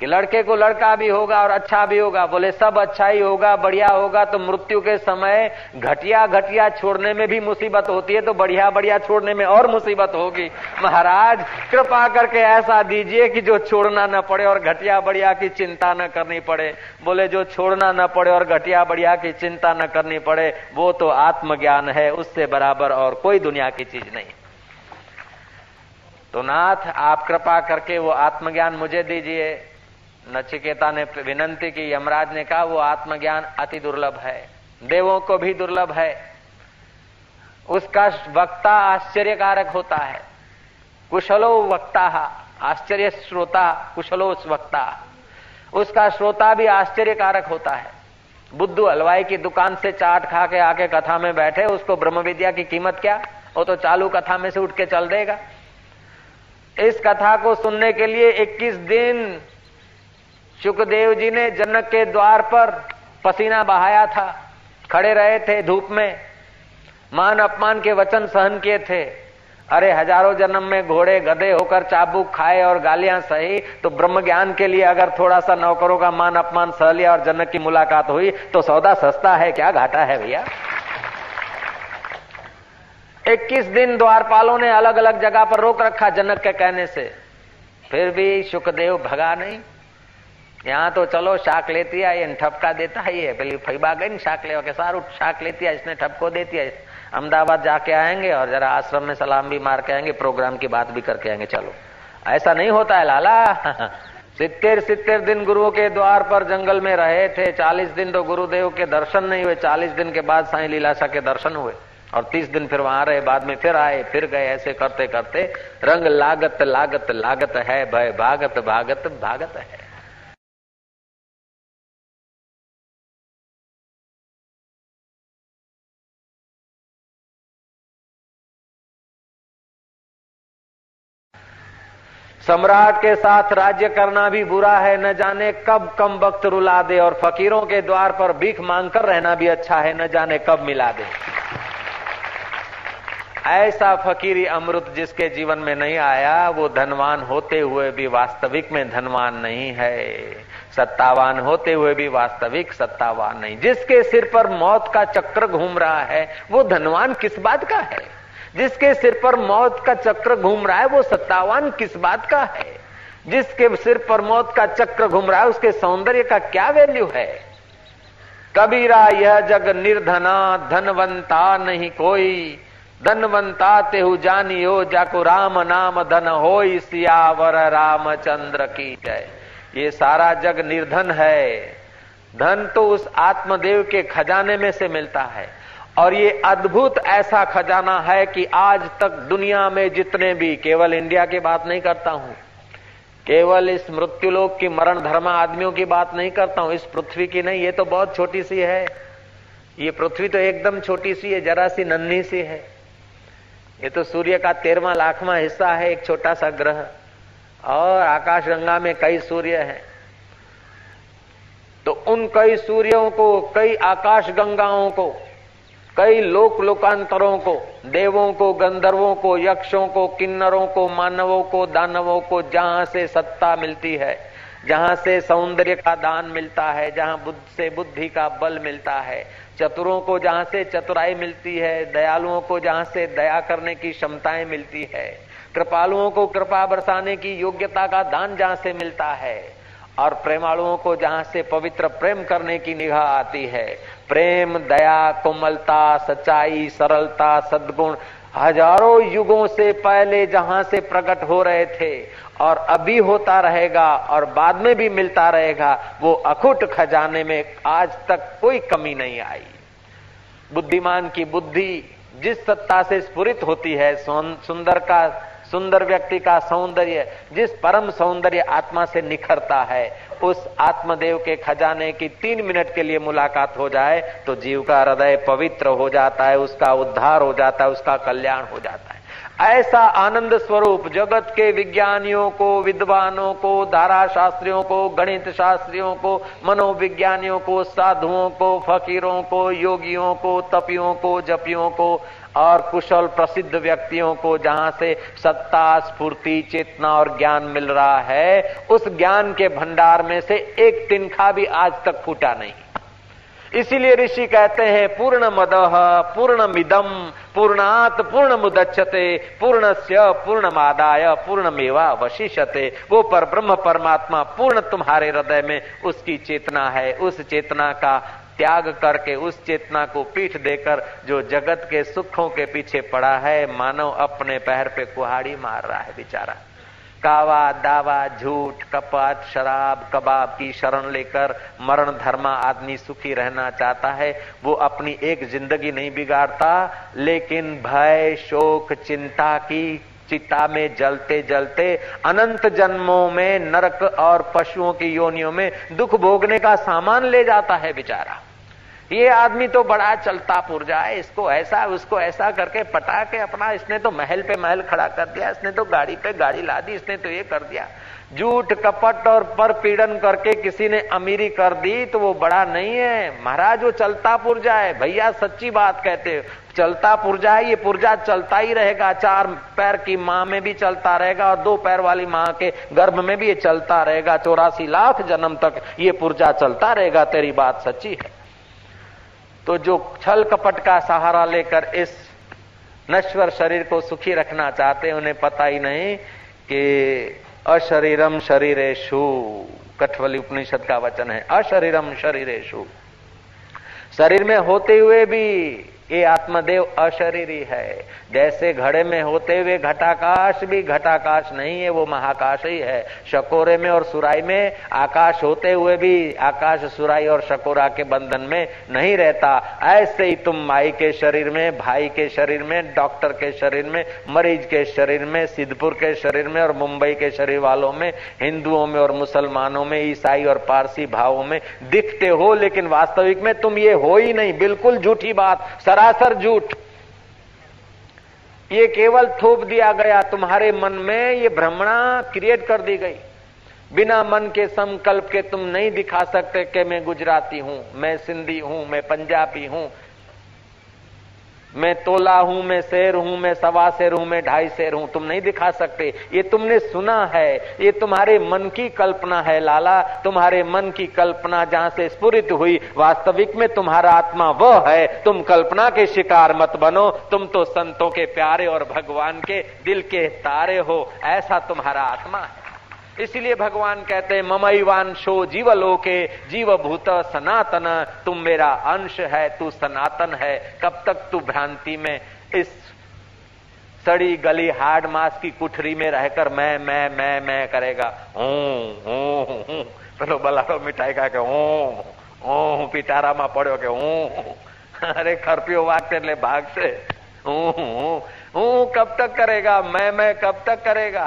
कि लड़के को लड़का भी होगा और अच्छा भी होगा। बोले, सब अच्छा ही होगा, बढ़िया होगा तो मृत्यु के समय घटिया घटिया छोड़ने में भी मुसीबत होती है तो बढ़िया बढ़िया छोड़ने में और मुसीबत होगी। महाराज, कृपा करके ऐसा दीजिए कि जो छोड़ना न पड़े और घटिया बढ़िया की चिंता न करनी पड़े। बोले, जो छोड़ना न पड़े और घटिया बढ़िया की चिंता न करनी पड़े, वो तो आत्मज्ञान है, उससे बराबर और कोई दुनिया की चीज़ नहीं। तो नाथ, आप कृपा करके वो आत्मज्ञान मुझे दीजिए। नचिकेता ने विनंती की, यमराज ने कहा, वो आत्मज्ञान अति दुर्लभ है। देवों को भी दुर्लभ है। उसका वक्ता आश्चर्यकारक होता है। कुशलो वक्ता, आश्चर्य श्रोता, कुशलो वक्ता। उसका श्रोता भी आश्चर्यकारक होता है। बुद्धू हलवाई की दुकान से चाट खा के आके कथा में बैठे, उसको ब्रह्म विद्या की कीमत क्या? वो तो चालू कथा में से उठ के चल देगा। इस कथा को सुनने के लिए 21 दिन सुखदेव जी ने जनक के द्वार पर पसीना बहाया था। खड़े रहे थे धूप में। मान अपमान के वचन सहन किए थे। अरे, हज़ारों जन्म में घोड़े गधे होकर चाबुक खाए और गालियाँ सही तो ब्रह्म ज्ञान के लिए अगर थोड़ा सा नौकरों का मान अपमान सह लिया और जनक की मुलाकात हुई तो सौदा सस्ता है, क्या घाटा है भैया? इक्कीस दिन द्वारपालों ने अलग अलग जगह पर रोक रखा जनक के कहने से। फिर भी सुखदेव भगा नहीं। यहाँ तो चलो, शाक लेती है ये ठपका देता ही है। पहले फैबा गई, शाक ले सारू, शाक लेती है इसने ठपको देती है अहमदाबाद जाके आएँगे और जरा आश्रम में सलाम भी मार के आएँगे, प्रोग्राम की बात भी करके आएँगे। चलो। ऐसा नहीं होता है, लाला। सितर सितर दिन गुरुओं के द्वार पर जंगल में रहे थे, चालीस दिन तो गुरुदेव के दर्शन नहीं हुए। चालीस दिन के बाद साई लीलाशा के दर्शन हुए और तीस दिन फिर वहाँ रहे, बाद में फिर आए, फिर गए। ऐसे करते करते रंग लागत लागत लागत है, भय भागत भागत भागत है। सम्राट के साथ राज्य करना भी बुरा है, न जाने कब कम वक्त रुला दे और फकीरों के द्वार पर भीख मांग कर रहना भी अच्छा है, न जाने कब मिला दे। ऐसा फकीरी अमृत जिसके जीवन में नहीं आया, वो धनवान होते हुए भी वास्तविक में धनवान नहीं है। सत्तावान होते हुए भी वास्तविक सत्तावान नहीं। जिसके सिर पर मौत का चक्र घूम रहा है, वो धनवान किस बात का है? जिसके सिर पर मौत का चक्र घूम रहा है, वो सत्तावान किस बात का है? जिसके सिर पर मौत का चक्र घूम रहा है, उसके सौंदर्य का क्या वैल्यू है? कबीरा यह जग निर्धना, धनवंता नहीं कोई। धनवंता तेहु जानियो, जाको राम नाम धन हो सियावर रामचंद्र की जय। ये सारा जग निर्धन है। धन तो उस आत्मदेव के खजाने में से मिलता है। और ये अद्भुत ऐसा खजाना है कि आज तक दुनिया में जितने भी, केवल इंडिया की बात नहीं करता हूँ, केवल इस मृत्युलोक की मरण धर्म आदमियों की बात नहीं करता हूँ, इस पृथ्वी की नहीं, ये तो बहुत छोटी सी है। ये पृथ्वी तो एकदम छोटी सी है, जरा सी नन्ही सी है। ये तो सूर्य का तेरवा लाखवा हिस्सा है, एक छोटा सा ग्रह। और आकाश गंगा में कई सूर्य हैं। तो उन कई सूर्यों को, कई आकाश गंगाओं को कई लोक लोकांतरों को, देवों को, गंधर्वों को, यक्षों को, किन्नरों को, मानवों को, दानवों को जहाँ से सत्ता मिलती है, जहाँ से सौंदर्य का दान मिलता है, जहाँ बुद्ध से बुद्धि का बल मिलता है, चतुरों को जहाँ से चतुराई मिलती है, दयालुओं को जहाँ से दया करने की क्षमताएँ मिलती है, कृपालुओं को कृपा बरसाने की योग्यता का दान जहाँ से मिलता है। और प्रेमालुओं को जहाँ से पवित्र प्रेम करने की निगाह आती है, प्रेम, दया, कोमलता, सच्चाई, सरलता, सद्गुण, हज़ारों युगों से पहले जहाँ से प्रकट हो रहे थे और अभी होता रहेगा और बाद में भी मिलता रहेगा, वो अखुट खजाने में आज तक कोई कमी नहीं आई। बुद्धिमान की बुद्धि जिस सत्ता से स्फुरित होती है सुंदर का सुंदर व्यक्ति का सौंदर्य, जिस परम सौंदर्य आत्मा से निखरता है, उस आत्मदेव के खजाने की तीन मिनट के लिए मुलाकात हो जाए तो जीव का हृदय पवित्र हो जाता है, उसका उद्धार हो जाता है, उसका कल्याण हो जाता है। ऐसा आनंद स्वरूप जगत के विज्ञानियों को, विद्वानों को धारा शास्त्रियों को गणित शास्त्रियों को, मनोविज्ञानियों को, साधुओं को, फकीरों को, योगियों को, तपियों को, जपियों को और कुशल प्रसिद्ध व्यक्तियों को जहाँ से सत्ता, स्फूर्ति, चेतना और ज्ञान मिल रहा है, उस ज्ञान के भंडार में से एक तिनखा भी आज तक फूटा नहीं। इसीलिए ऋषि कहते हैं पूर्ण मदह पूर्ण मिदम पूर्णात पूर्ण मुदच्छते पूर्ण पूर्ण मादाय पूर्ण मेवा वशिष्यते वो पर ब्रह्म परमात्मा पूर्ण तुम्हारे हृदय में, उसकी चेतना है, उस चेतना का त्याग करके उस चेतना को पीठ देकर जो जगत के सुखों के पीछे पड़ा है, मानव अपने पैर पे कुहाड़ी मार रहा है बेचारा। कावा, दावा, झूठ कपट शराब, कबाब की शरण लेकर मरण धर्मा आदमी सुखी रहना चाहता है, वो अपनी एक ज़िंदगी नहीं बिगाड़ता, लेकिन भय, शोक, चिंता की चिता में जलते जलते अनंत जन्मों में नरक और पशुओं की योनियों में दुख भोगने का सामान ले जाता है बेचारा। ये आदमी तो बड़ा चलता पुरजा है इसको ऐसा, उसको ऐसा करके पटा के अपना, इसने तो महल पे महल खड़ा कर दिया, इसने तो गाड़ी पे गाड़ी ला दी, इसने तो ये कर दिया। झूठ, कपट और पर पीड़न करके किसी ने अमीरी कर दी तो वो बड़ा नहीं है। महाराज, वो चलता पुरजा है। भैया, सच्ची बात कहते चलता पुरजा है, ये पुरजा चलता ही रहेगा। चार पैर की माँ में भी चलता रहेगा और दो पैर वाली माँ के गर्भ में भी ये चलता रहेगा। चौरासी लाख जन्म तक ये पुरजा चलता रहेगा। तेरी बात सच्ची है। तो जो छल कपट का सहारा लेकर इस नश्वर शरीर को सुखी रखना चाहते उन्हें पता ही नहीं कि अशरीरम शरीरेशु कठवली उपनिषद का वचन है। अशरीरम शरीरेशु शरीर में होते हुए भी ये आत्मदेव अशरीरी है। जैसे घड़े में होते हुए घटाकाश भी घटाकाश नहीं है, वो महाकाश ही है। शकोरे में और सुराई में आकाश होते हुए भी आकाश सुराई और शकोरा के बंधन में नहीं रहता। ऐसे ही तुम माई के शरीर में, भाई के शरीर में, डॉक्टर के शरीर में, मरीज़ के शरीर में, सिद्धपुर के शरीर में और मुंबई के शरीर वालों में, हिंदुओं में और मुसलमानों में, ईसाई और पारसी भावों में दिखते हो, लेकिन वास्तविक में तुम ये हो ही नहीं। बिल्कुल झूठी बात सरासर झूठ। ये केवल थोप दिया गया। तुम्हारे मन में ये भ्रमणा क्रिएट कर दी गई। बिना मन के संकल्प के तुम नहीं दिखा सकते कि मैं गुजराती हूँ, मैं सिंधी हूँ, मैं पंजाबी हूँ। मैं तोला हूँ, मैं शेर हूँ, मैं सवा शेर हूँ, मैं ढाई शेर हूँ। तुम नहीं दिखा सकते। ये तुमने सुना है। ये तुम्हारे मन की कल्पना है, लाला। तुम्हारे मन की कल्पना जहाँ से स्फुरित हुई, वास्तविक में तुम्हारा आत्मा वह है। तुम कल्पना के शिकार मत बनो। तुम तो संतों के प्यारे और भगवान के दिल के तारे हो। ऐसा तुम्हारा आत्मा है। इसलिए भगवान कहते हैं ममईवान शो जीव लोके जीव भूत सनातन तुम मेरा अंश है तू सनातन है कब तक तू भ्रांति में इस सड़ी गली हार्ड मास की कुठरी में रहकर मैं मैं मैं मैं करेगा हूं પેલો બલાડો મિઠાઈ ખા કે હું હું પિટારામાં પડ્યો કે હું અરે ખરપીઓ વાગશે એટલે ભાગશે હું હું કબ તક કરેગા मैं मैं कब तक करेगा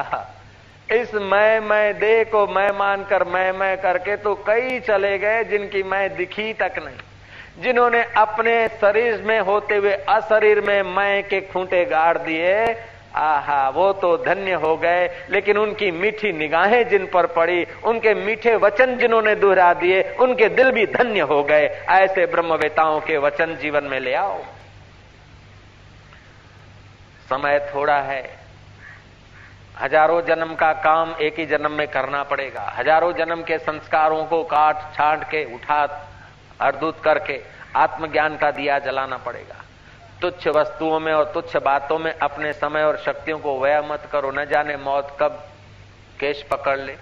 इस मैं मैं दे को मैं मानकर मैं मैं करके तो कई चले गए जिनकी मैं दिखी तक नहीं। जिन्होंने अपने शरीर में होते हुए अशरीर में मैं के खूंटे गाड़ दिए, आहा, वो तो धन्य हो गए, लेकिन उनकी मीठी निगाहें जिन पर पड़ी, उनके मीठे वचन जिन्होंने दोहरा दिए, उनके दिल भी धन्य हो गए। ऐसे ब्रह्मवेताओं के वचन जीवन में ले आओ। समय थोड़ा है। हज़ारों जन्म का काम एक ही जन्म में करना पड़ेगा। हज़ारों जन्म के संस्कारों को काट, छाट के, उठा अर्दूत करके आत्मज्ञान का दिया जलाना पड़ेगा। तुच्छ वस्तुओं में और तुच्छ बातों में अपने समय और शक्तियों को व्यय मत करो। न जाने मौत कब केश पकड़ ले।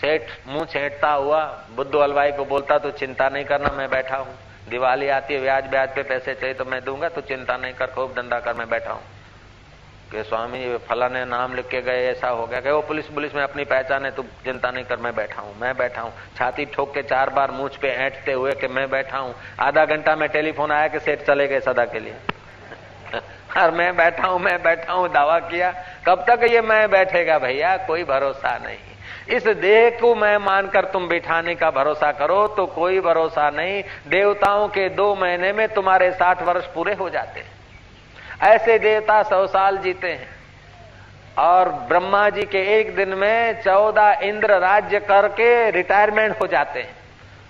सेठ, मुँह छेटता हुआ बुद्ध हलवाई को बोलता तो चिंता नहीं करना, मैं बैठा हूँ। दिवाली आती है, ब्याज ब्याज पे पैसे चाहिए तो मैं दूँगा तो चिंता नहीं कर, खूब धंधा कर, मैं बैठा हूँ। कि स्वामी फला ने नाम लिख के गए, ऐसा हो गया कि वो पुलिस पुलिस में अपनी पहचान है, तू चिंता नहीं कर, मैं बैठा हूँ, मैं बैठा हूँ। छाती ठोक के चार बार मुझ पे ऐंठते हुए कि मैं बैठा हूँ। आधा घंटा में टेलीफोन आया कि सेठ चले गए सदा के लिए। और मैं बैठा हूँ, मैं बैठा हूँ, दावा किया, कब तक ये मैं बैठेगा भैया? कोई भरोसा नहीं। इस देह को मैं मानकर तुम बिठाने का भरोसा करो तो कोई भरोसा नहीं। देवताओं के दो महीने में तुम्हारे साठ वर्ष पूरे हो जाते हैं। ऐसे देवता सौ साल जीते हैं। और ब्रह्मा जी के एक दिन में चौदह इंद्र राज्य करके रिटायरमेंट हो जाते हैं।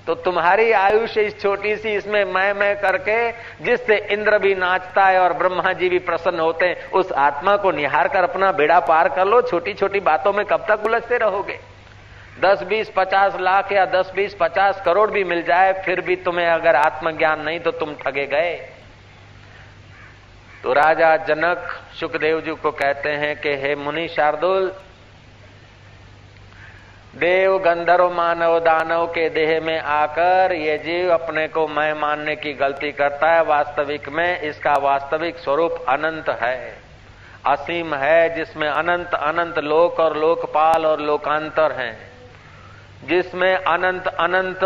तो तुम्हारी आयुष इस छोटी सी इसमें मैं मैं करके जिससे इंद्र भी नाचता है और ब्रह्मा जी भी प्रसन्न होते हैं, उस आत्मा को निहार कर अपना बेड़ा पार कर लो छोटी छोटी बातों में कब तक उलझते रहोगे? दस, बीस, पचास लाख या दस, बीस, पचास करोड़ भी मिल जाए, फिर भी तुम्हें अगर आत्मज्ञान नहीं तो तुम ठगे गए। तो राजा जनक सुखदेव जी को कहते हैं कि हे मुनि शार्दुल, देव गंधर्व मानव दानव के देह में आकर ये जीव अपने को मैं मानने की गलती करता है, वास्तविक में इसका वास्तविक स्वरूप अनंत है। असीम है जिसमें अनंत अनंत लोक और लोकपाल और लोकांतर हैं। जिसमें अनंत अनंत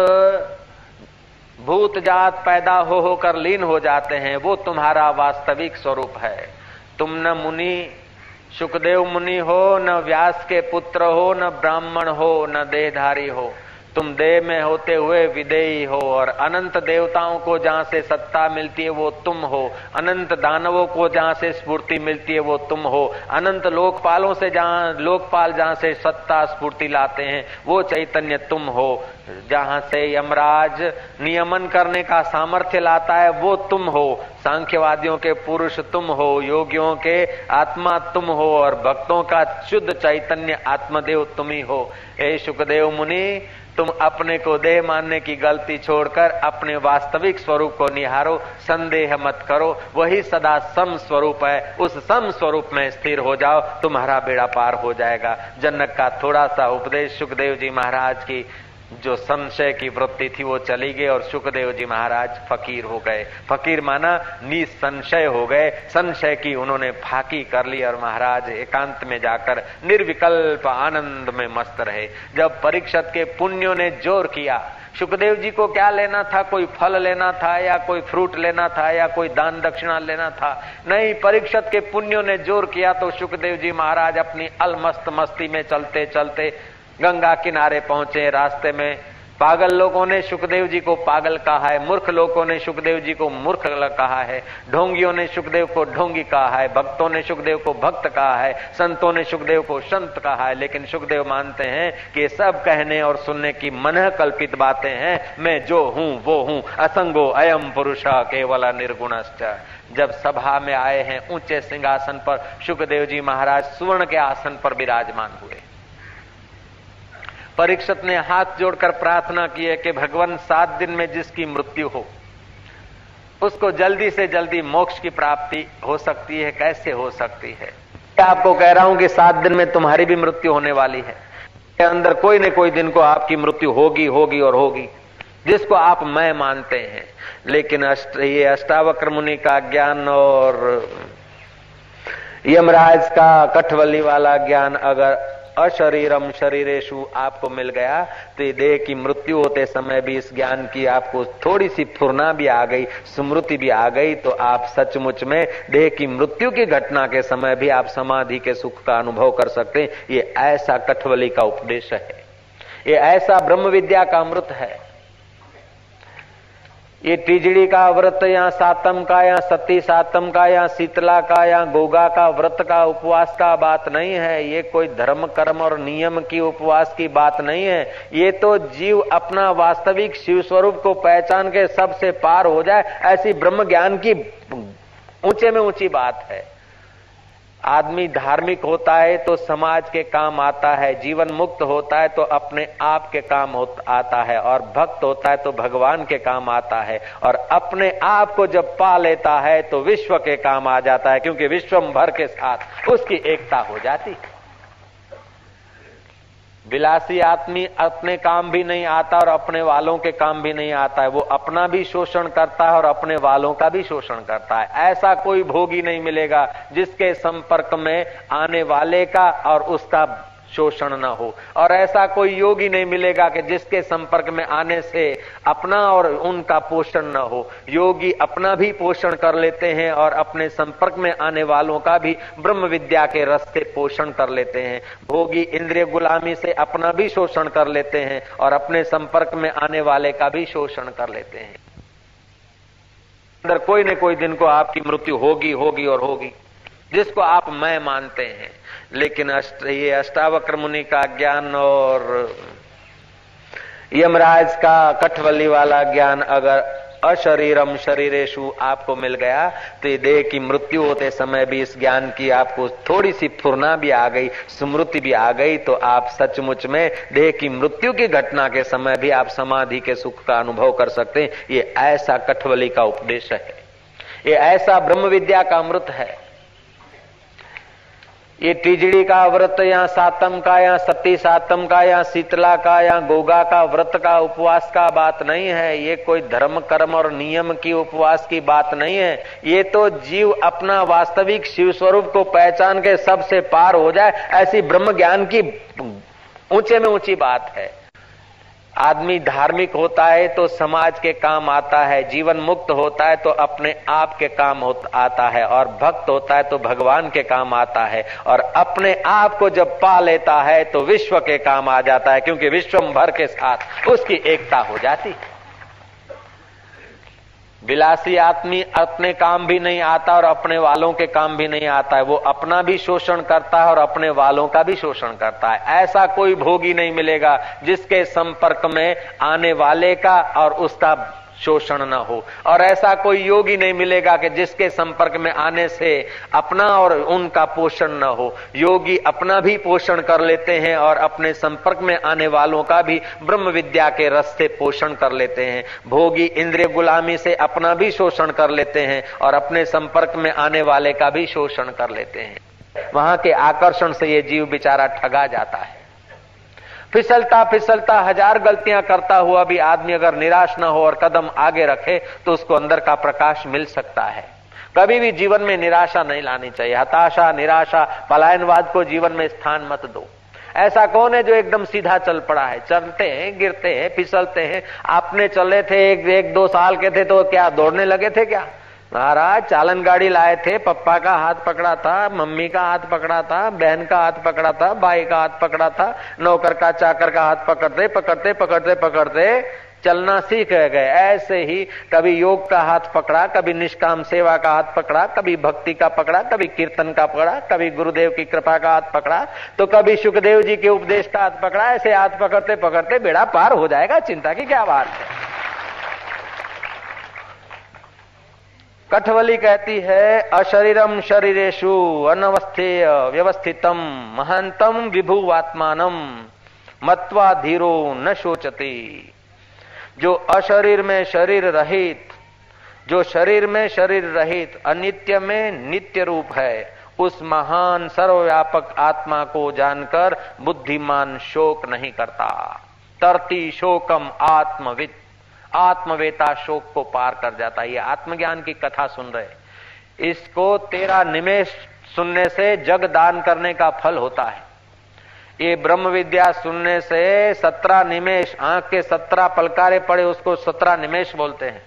भूत जात पैदा हो हो कर लीन हो जाते हैं, वो तुम्हारा वास्तविक स्वरूप है। तुम न मुनि, सुखदेव मुनि हो, न व्यास के पुत्र हो, न ब्राह्मण हो, न देहधारी हो। तुम देह में होते हुए विदेयी हो और अनंत देवताओं को जहाँ से सत्ता मिलती है वो तुम हो। अनंत दानवों को जहाँ से स्फूर्ति मिलती है वो तुम हो। अनंत लोकपालों से जहाँ, लोकपाल जहाँ से सत्ता, स्फूर्ति लाते हैं, वो चैतन्य तुम हो। जहाँ से यमराज नियमन करने का सामर्थ्य लाता है, वो तुम हो। सांख्यवादियों के पुरुष तुम हो, योगियों के आत्मा तुम हो और भक्तों का शुद्ध चैतन्य आत्मदेव तुम ही हो। हे सुखदेव मुनि तुम अपने को देह मानने की गलती छोड़कर अपने वास्तविक स्वरूप को निहारो, संदेह मत करो। वही सदा सम स्वरूप है। उस सम स्वरूप में स्थिर हो जाओ। तुम्हारा बेड़ा पार हो जाएगा। जनक का थोड़ा सा उपदेश सुखदेव जी महाराज की जो संशय की वृत्ति थी वो चली गई और सुखदेव जी महाराज फकीर हो गए। फकीर माना निसंशय हो गए। संशय की उन्होंने फाकी कर ली और महाराज एकांत में जाकर निर्विकल्प आनंद में मस्त रहे। जब परीक्षत के पुण्यों ने ज़ोर किया, सुखदेव जी को क्या लेना था? कोई फल लेना था या कोई फ्रूट लेना था या कोई दान दक्षिणा लेना था? नहीं परीक्षत के पुण्यों ने ज़ोर किया तो सुखदेव जी महाराज अपनी अलमस्त मस्ती में चलते चलते गंगा किनारे पहुँचे रास्ते में। पागल लोगों ने सुखदेव जी को पागल कहा है, मूर्ख लोगों ने सुखदेव जी को मूर्ख कहा है, ढोंगियों ने सुखदेव को ढोंगी कहा है, भक्तों ने सुखदेव को भक्त कहा है, संतों ने सुखदेव को संत कहा है, लेकिन सुखदेव मानते हैं कि सब कहने और सुनने की मन कल्पित बातें हैं, मैं जो हूँ, वो हूँ, असंगो अयम पुरुष केवल निर्गुण जब सभा में आए हैं, ऊँचे सिंहासन पर सुखदेव जी महाराज सुवर्ण के आसन पर विराजमान हुए। परीक्षित ने हाथ जोड़कर प्रार्थना की है कि भगवान सात दिन में जिसकी मृत्यु हो उसको जल्दी से जल्दी मोक्ष की प्राप्ति हो सकती है कैसे हो सकती है? आपको कह रहा हूँ कि सात दिन में तुम्हारी भी मृत्यु होने वाली है। अंदर कोई न कोई दिन को आपकी मृत्यु होगी होगी और होगी जिसको आप मैं मानते हैं। लेकिन अष्ट, ये अष्टावक्र मुनि का ज्ञान और यमराज का कठवली वाला ज्ञान अगर अशरीरम शरीरेशु आपको मिल गया। तो देह की मृत्यु होते समय भी इस ज्ञान की आपको थोड़ी सी फुरना भी आ गई, स्मृति भी आ गई। तो आप सचमुच में देह की मृत्यु की घटना के समय भी आप समाधि के सुख का अनुभव कर सकते हैं। ये ऐसा कठवली का उपदेश है। ये ऐसा ब्रह्म विद्या का अमृत है। ये टिजड़ी का व्रत, या सातम का, या सती सातम का, या शीतला का, या गोगा का व्रत का उपवास का बात नहीं है। ये कोई धर्म, कर्म और नियम की उपवास की बात नहीं है। ये तो जीव अपना वास्तविक शिव स्वरूप को पहचान के सबसे पार हो जाए, ऐसी ब्रह्म ज्ञान की ऊँचे में ऊँची बात है। आदमी धार्मिक होता है तो समाज के काम आता है, जीवन मुक्त होता है तो अपने आप के काम आता है और भक्त होता है तो भगवान के काम आता है और अपने आप को जब पा लेता है तो विश्व के काम आ जाता है क्योंकि विश्वम भर के साथ उसकी एकता हो जाती है। विलासी आदमी अपने काम भी नहीं आता और अपने वालों के काम भी नहीं आता है। वो अपना भी शोषण करता है और अपने वालों का भी शोषण करता है। ऐसा कोई भोगी नहीं मिलेगा जिसके संपर्क में आने वाले का और उसका शोषण न हो। और ऐसा कोई योगी नहीं मिलेगा कि जिसके संपर्क में आने से अपना और उनका पोषण न हो। योगी अपना भी पोषण कर लेते हैं और अपने संपर्क में आने वालों का भी ब्रह्म विद्या के रस से पोषण कर लेते हैं। भोगी इंद्रिय गुलामी से अपना भी शोषण कर लेते हैं और अपने संपर्क में आने वाले का भी शोषण कर लेते हैं। अंदर कोई न कोई दिन को आपकी मृत्यु होगी होगी और होगी, जिसको आप मैं मानते हैं। लेकिन अष्ट, ये अष्टावक्र मुनि का ज्ञान और यमराज का कठवली वाला ज्ञान अगर अशरीरम शरीरेशु आपको मिल गया तो ये देह की मृत्यु होते समय भी इस ज्ञान की आपको थोड़ी सी फुरना भी आ गई स्मृति भी आ गई तो आप सचमुच में देह की मृत्यु की घटना के समय भी आप समाधि के सुख का अनुभव कर सकते हैं। ये ऐसा कठवली का उपदेश है। ये ऐसा ब्रह्म विद्या का अमृत है। ये टीजड़ी का व्रत, या सातम का, या सती सातम का, या शीतला का, या गोगा का व्रत का उपवास का बात नहीं है। ये कोई धर्म, कर्म और नियम की उपवास की बात नहीं है। ये तो जीव अपना वास्तविक शिव स्वरूप को पहचान के सबसे पार हो जाए, ऐसी ब्रह्म ज्ञान की ऊँचे में ऊँची बात है। आदमी धार्मिक होता है तो समाज के काम आता है, जीवन मुक्त होता है तो अपने आप के काम आता है और भक्त होता है तो भगवान के काम आता है और अपने आप को जब पा लेता है तो विश्व के काम आ जाता है क्योंकि विश्वम भर के साथ उसकी एकता हो जाती है। विलासी आदमी अपने काम भी नहीं आता और अपने वालों के काम भी नहीं आता है। वो अपना भी शोषण करता है और अपने वालों का भी शोषण करता है। ऐसा कोई भोगी नहीं मिलेगा जिसके संपर्क में आने वाले का और उसका शोषण न हो। और ऐसा कोई योगी नहीं मिलेगा कि जिसके संपर्क में आने से अपना और उनका पोषण न हो। योगी अपना भी पोषण कर लेते हैं और अपने संपर्क में आने वालों का भी ब्रह्म विद्या के रस से पोषण कर लेते हैं। भोगी इंद्रिय गुलामी से अपना भी शोषण कर लेते हैं और अपने संपर्क में आने वाले का भी शोषण कर लेते हैं। वहाँ के आकर्षण से ये जीव बेचारा ठगा जाता है। फिसलता फिसलता हज़ार गलतियाँ करता हुआ भी आदमी अगर निराश न हो और कदम आगे रखे तो उसको अंदर का प्रकाश मिल सकता है। कभी भी जीवन में निराशा नहीं लानी चाहिए। हताशा निराशा पलायनवाद को जीवन में स्थान मत दो। ऐसा कौन है जो एकदम सीधा चल पड़ा है? चलते हैं गिरते हैं फिसलते हैं। आपने चले थे एक, एक दो साल के थे तो क्या दौड़ने लगे थे क्या? महाराज, चालन गाड़ी लाए थे, पप्पा का हाथ पकड़ा था, मम्मी का हाथ पकड़ा था, बहन का हाथ पकड़ा था, भाई का हाथ पकड़ा था, नौकर का, चाकर का हाथ पकड़ते पकड़ते पकड़ते पकड़ते, चलना सीख गए। ऐसे ही कभी योग का हाथ पकड़ा, कभी निष्काम सेवा का हाथ पकड़ा, कभी भक्ति का पकड़ा, कभी कीर्तन का पकड़ा, कभी गुरुदेव की कृपा का हाथ पकड़ा तो कभी सुखदेव जी के उपदेश का हाथ पकड़ा, ऐसे हाथ पकड़ते पकड़ते बेड़ा पार हो जाएगा चिंता की क्या बात है। कठवली कहती है अशरीरम शरीरेशु अनवस्थेय व्यवस्थितम महंतम विभुवात्मानम मत्वा धीरो न शोचते। जो अशरीर में शरीर रहित, जो शरीर में शरीर रहित अनित्य में नित्य रूप है, उस महान सर्वव्यापक आत्मा को जानकर बुद्धिमान शोक नहीं करता। तरती शोकम आत्मविद आत्मवेता शोक को पार कर जाता है। ये आत्मज्ञान की कथा सुन रहे इसको तेरा निमेश सुनने से जग दान करने का फल होता है। ये ब्रह्म विद्या सुनने से सत्रह निमेश आँख के सत्रह पलकारे पड़े, उसको सत्रह निमेश बोलते हैं।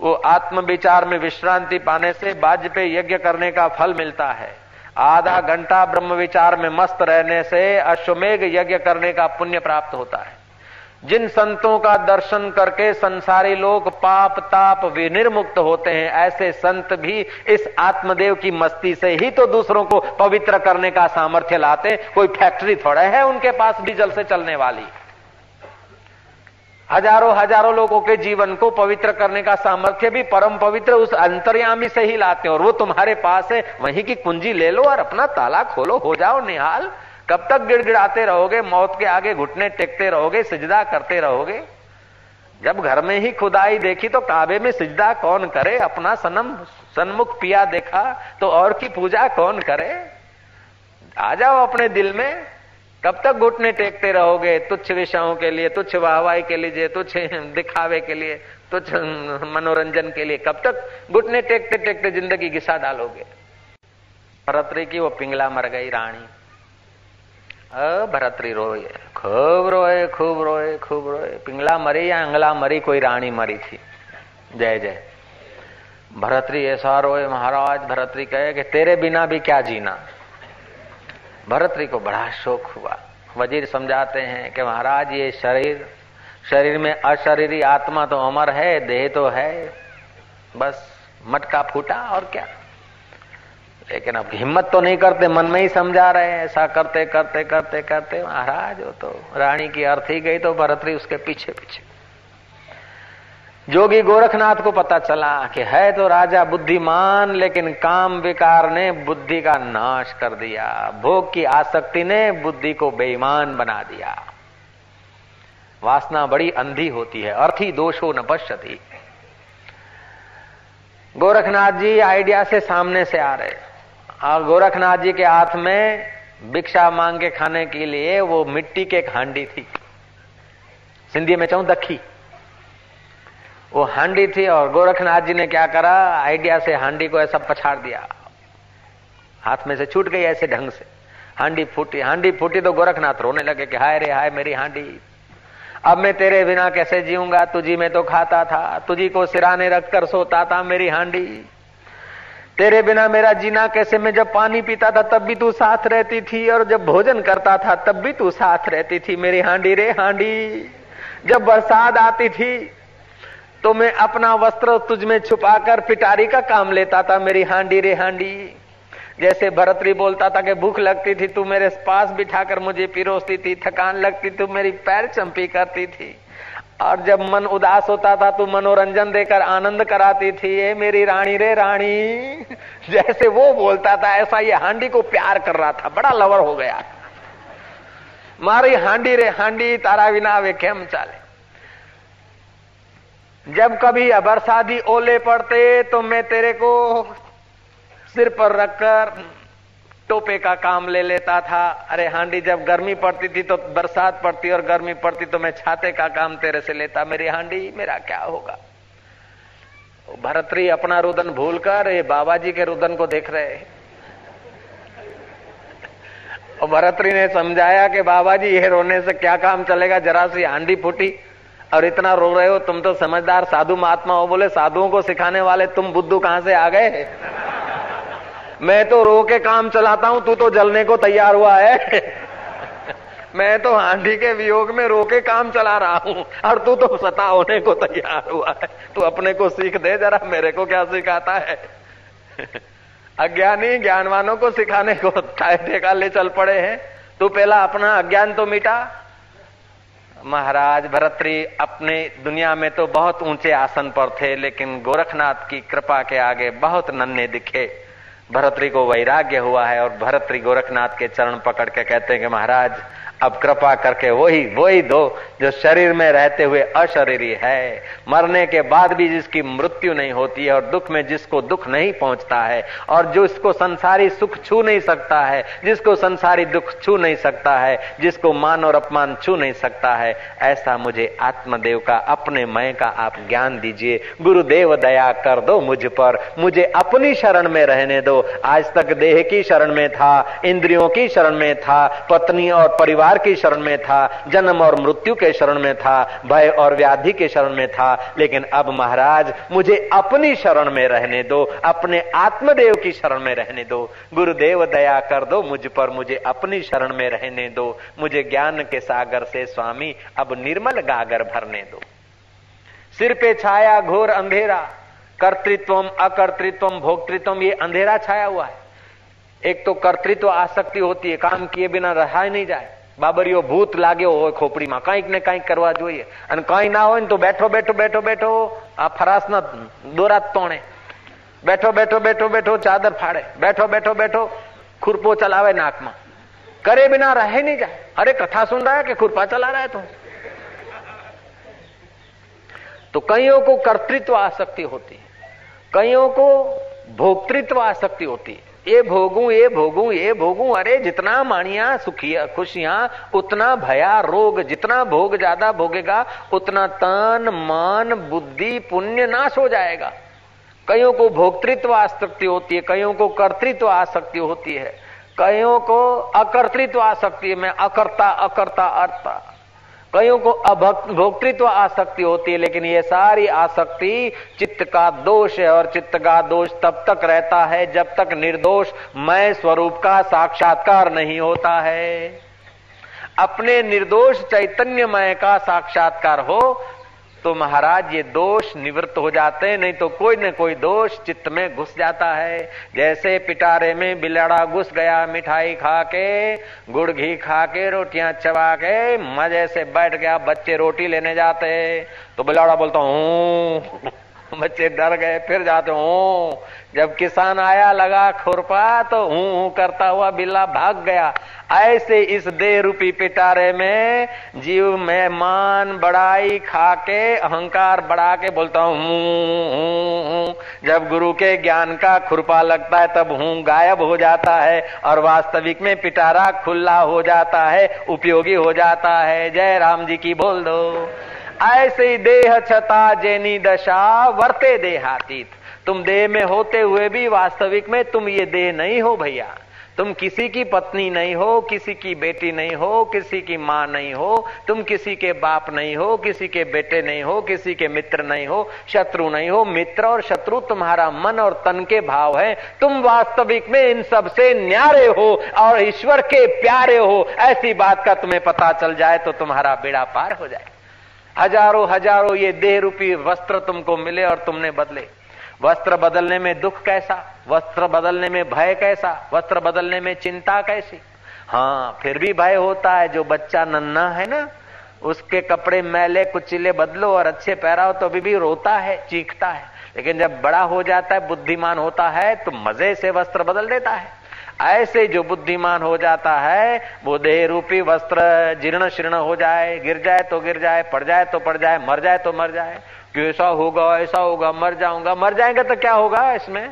वो आत्म विचार में विश्रांति पाने से बाज पे यज्ञ करने का फल मिलता है। आधा घंटा ब्रह्म विचार में मस्त रहने से अश्वमेघ यज्ञ करने का पुण्य प्राप्त होता है। जिन संतों का दर्शन करके संसारी लोग पाप, ताप, विनिर्मुक्त होते हैं, ऐसे संत भी इस आत्मदेव की मस्ती से ही तो दूसरों को पवित्र करने का सामर्थ्य लाते कोई फैक्ट्री थोड़ा है उनके पास डीजल से चलने वाली। हज़ारों हज़ारों लोगों के जीवन को पवित्र करने का सामर्थ्य भी परम पवित्र उस अंतर्यामी से ही लाते हैं। और वो तुम्हारे पास है, वहीं की कुंजी ले लो और अपना ताला खोलो, हो जाओ निहाल। कब तक गिड़गिड़ाते रहोगे, मौत के आगे घुटने टेकते रहोगे, सिजदा करते रहोगे? जब घर में ही खुदाई देखी तो काबे में सिजदा कौन करे? अपना सनम, सन्मुख पिया देखा तो और की पूजा कौन करे? आ जाओ अपने दिल में। कब तक घुटने टेकते रहोगे? तुच्छ विषयों के लिए, तुच्छ वाहवाई के लिए, तुच्छ दिखावे के लिए, तुच्छ मनोरंजन के लिए। कब तक घुटने टेकते टेकते ज़िंदगी घिसा डालोगे? भरतरी की वो पिंगला मर गई रानी। भरतरी रोए खूब रोए खूब रोए खूब रोए पिंगला मरी या अंगला मरी कोई रानी मरी थी जय जय भरतरी ऐसा रोए महाराज भरतरी कहे कि तेरे बिना भी क्या जीना भरतरी को बड़ा शोक हुआ वज़ीर समझाते हैं कि महाराज ये शरीर शरीर में अशरीरी आत्मा तो अमर है देह तो है बस मटका फूटा और क्या लेकिन अब हिम्मत तो नहीं करते, मन में ही समझा रहे हैं, ऐसा करते करते करते करते। महाराज हो तो रानी की अर्थ गई तो भरतरी उसके पीछे पीछे। जोगी गोरखनाथ को पता चला कि है तो राजा बुद्धिमान, लेकिन काम विकार ने बुद्धि का नाश कर दिया। भोग की आसक्ति ने बुद्धि को बेईमान बना दिया। वासना बड़ी अंधी होती है, अर्थी दोषो न पश्यती। गोरखनाथ जी आइडिया से सामने से आ रहे। और गोरखनाथ जी के हाथ में भिक्षा मांग के खाने के लिए वो मिट्टी के एक हांडी थी। सिंधी में चाहूँ दखी। वो हांडी थी और गोरखनाथ जी ने क्या करा, आइडिया से हांडी को ऐसा पछाड़ दिया। हाथ में से छूट गई ऐसे ढंग से। हांडी फूटी हांडी फूटी तो गोरखनाथ रोने लगे कि हाय रे, हाय मेरी हांडी। अब मैं तेरे बिना कैसे जीऊँगा? तुझी में तो खाता था, तुझी को सिराने रखकर सोता था मेरी हांडी। तेरे बिना मेरा जीना कैसे? मैं जब पानी पीता था, तब भी तू साथ रहती थी, और जब भोजन करता था, तब भी तू साथ रहती थी। मेरी हांडी रे हांडी, जब बरसात आती थी तो मैं अपना वस्त्र तुझ में छुपाकर पिटारी का काम लेता था। मेरी हांडी रे हांडी, जैसे भरतरी बोलता था कि भूख लगती थी, तू मेरे पास बिठाकर मुझे पिरोसती थी, थकान लगती, तू मेरी पैर चंपी करती थी। और जब मन उदास होता था तो मनोरंजन देकर आनंद कराती थी ये मेरी रानी रे रानी। जैसे वो बोलता था, ऐसा ये हांडी को प्यार कर रहा था, बड़ा लवर हो गया। मारी हांडी रे हांडी, तारा विना वे खेम चाले? जब कभी बरसाती ओले पड़ते तो मैं तेरे को सिर पर रखकर टोपे का काम ले लेता था। अरे हांडी, जब गर्मी पड़ती थी तो बरसात पड़ती और गर्मी पड़ती तो मैं छाते का काम तेरे से लेता। मेरी हांडी, मेरा क्या होगा? भरतरी अपना रुदन भूलकर ये बाबा जी के रुदन को देख रहे और भरतरी ने समझाया कि बाबा जी ये रोने से क्या काम चलेगा? जरा सी हांडी फूटी और इतना रो रहे हो, तुम तो समझदार साधु महात्मा हो। बोले, साधुओं को सिखाने वाले तुम बुद्धू कहाँ से आ गए? मैं तो रो के काम चलाता हूँ तू तो जलने को तैयार हुआ है। मैं तो आंधी के वियोग में रो के काम चला रहा हूँ और तू तो सता होने को तैयार हुआ है। तू अपने को सीख दे जरा मेरे को क्या सिखाता है? अज्ञानी ज्ञानवानों को सिखाने को ठेका ले चल पड़े हैं। तू पहला अपना अज्ञान तो मिटा। महाराज भरतरी अपने दुनिया में तो बहुत ऊँचे आसन पर थे लेकिन गोरखनाथ की कृपा के आगे बहुत नन्हे दिखे। भरतरी को वैराग्य हुआ है और भरतरी गोरखनाथ के चरण पकड़ के कहते हैं कि महाराज अब कृपा करके वही वही दो जो शरीर में रहते हुए अशरीरी है। मरने के बाद भी जिसकी मृत्यु नहीं होती है और दुख में जिसको दुख नहीं पहुँचता है और जो इसको संसारी सुख छू नहीं सकता है, जिसको संसारी दुख छू नहीं सकता है, जिसको मान और अपमान छू नहीं सकता है, ऐसा मुझे आत्मदेव का, अपने मय का आप ज्ञान दीजिए। गुरुदेव दया कर दो मुझ पर, मुझे अपनी शरण में रहने दो। आज तक देह की शरण में था, इंद्रियों की शरण में था, पत्नी और परिवार संसार की शरण में था, जन्म और मृत्यु के शरण में था, भय और व्याधि के शरण में था। लेकिन अब महाराज, मुझे अपनी शरण में रहने दो, अपने आत्मदेव की शरण में रहने दो। गुरुदेव, दया कर दो मुझ पर, मुझे अपनी शरण में रहने दो। मुझे ज्ञान के सागर से स्वामी, अब निर्मल गागर भरने दो। सिर पे छाया, घोर अंधेरा। कर्तृत्व अकर्तृत्व भोक्तृत्व ये अंधेरा छाया हुआ है। एक तो कर्तृत्व आसक्ति होती है, काम किए बिना रहा ही नहीं जाए। બાબરીઓ ભૂત લાગ્યો હોય ખોપડીમાં કંઈક ને કંઈક કરવા જોઈએ અને કઈ ના હોય ને તો બેઠો બેઠો બેઠો બેઠો આ ફરાસના દોરા તોણે બેઠો બેઠો બેઠો બેઠો ચાદર ફાડે બેઠો બેઠો બેઠો खुरपो चलावे नाक में करे बिना रहे नहीं जाए अरे कथा सुन रहा है कि खुरपा चला रहा है तुम तो कईयों को कर्तृत्व आसक्ति होती है कईयों को भोक्तृत्व आसक्ति होती है ये भोगू ये भोगू ये भोगू, अरे जितना मानिया सुखिया, खुशियाँ, उतना भया रोग, जितना भोग ज़्यादा भोगेगा, उतना तन, मन, बुद्धि, पुण्य नाश हो जाएगा। कईयों को भोक्तृत्व आसक्ति होती है, कईयों को कर्तृत्व आसक्ति होती है। कईयों को अकर्तृत्व आसक्ति है, मैं अकर्ता अकर्ता अर्ता कईयों को भोक्तृत्व आसक्ति होती है, लेकिन ये सारी आसक्ति चित्त का दोष है, और चित्त का दोष तब तक रहता है जब तक निर्दोष मैं स्वरूप का साक्षात्कार नहीं होता है। अपने निर्दोष चैतन्यमय का साक्षात्कार हो तो महाराज, ये दोष निवृत्त हो जाते हैं, नहीं तो कोई न कोई दोष चित्त में घुस जाता है। जैसे पिटारे में बिलाड़ा घुस गया मिठाई खा के गुड़ घी खा के रोटियाँ चबा के मज़े से बैठ गया, बच्चे रोटी लेने जाते तो बिलाड़ा बोलता हूँ। बच्चे डर गए, फिर जाते हूँ जब किसान आया, लगा खुरपा तो हूँ हूँ करता हुआ बिल्ला भाग गया। ऐसे इस देह रूपी पिटारे में जीव में मान बड़ाई खा के अहंकार बढ़ा के बोलता हूँ हूँ जब गुरु के ज्ञान का खुरपा लगता है, तब हूँ गायब हो जाता है, और वास्तविक में पिटारा खुला हो जाता है, उपयोगी हो जाता है। जय राम जी की बोल दो। ऐसे देह छता जेनी दशा वर्ते देहातीत। तुम देह में होते हुए भी वास्तविक में तुम ये देह नहीं हो भैया। तुम किसी की पत्नी नहीं हो, किसी की बेटी नहीं हो, किसी की माँ नहीं हो, तुम किसी के बाप नहीं हो, किसी के बेटे नहीं हो, किसी के मित्र नहीं हो, शत्रु नहीं हो, मित्र और शत्रु तुम्हारा मन और तन के भाव है। तुम वास्तविक में इन सबसे न्यारे हो और ईश्वर के प्यारे हो। ऐसी बात का तुम्हें पता चल जाए तो तुम्हारा बेड़ा पार हो जाए। हज़ारों हज़ारों ये देह रूपी वस्त्र तुमको मिले और तुमने बदले। वस्त्र बदलने में दुख कैसा? वस्त्र बदलने में भय कैसा? वस्त्र बदलने में चिंता कैसी? हाँ फिर भी भय होता है। जो बच्चा नन्ना है ना, उसके कपड़े मैले, कुचिले बदलो और अच्छे पहराओ तो अभी भी रोता है, चीखता है। लेकिन जब बड़ा हो जाता है, बुद्धिमान होता है तो मज़े से वस्त्र बदल देता है। ऐसे जो बुद्धिमान हो जाता है, वो देह रूपी वस्त्र जीर्ण शीर्ण हो जाए, गिर जाए तो गिर जाए, पड़ जाए तो पड़ जाए, मर जाए तो मर जाए। कि ऐसा होगा ऐसा होगा, मर जाऊँगा, मर जाएँगे तो क्या होगा इसमें?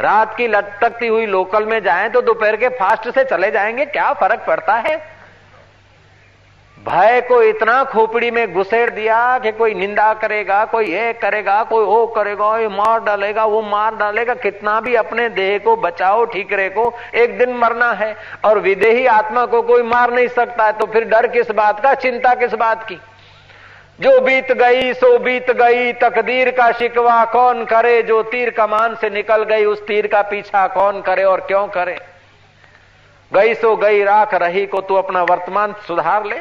रात की लटकती हुई लोकल में जाए तो दोपहर के फास्ट से चले जाएँगे, क्या फ़र्क पड़ता है? भय को इतना खोपड़ी में घुसेड़ दिया कि कोई निंदा करेगा, कोई ये करेगा, कोई वो करेगा, ये मार डालेगा, वो मार डालेगा। कितना भी अपने देह को बचाओ, ठीकरे को, एक दिन मरना है और विदेही आत्मा को कोई मार नहीं सकता है तो फिर डर किस बात का, चिंता किस बात की? जो बीत गई, सो बीत गई, तकदीर का शिकवा कौन करे? जो तीर कमान से निकल गई, उस तीर का पीछा कौन करे और क्यों करे? गई सो गई, राख रही को तू अपना वर्तमान सुधार ले।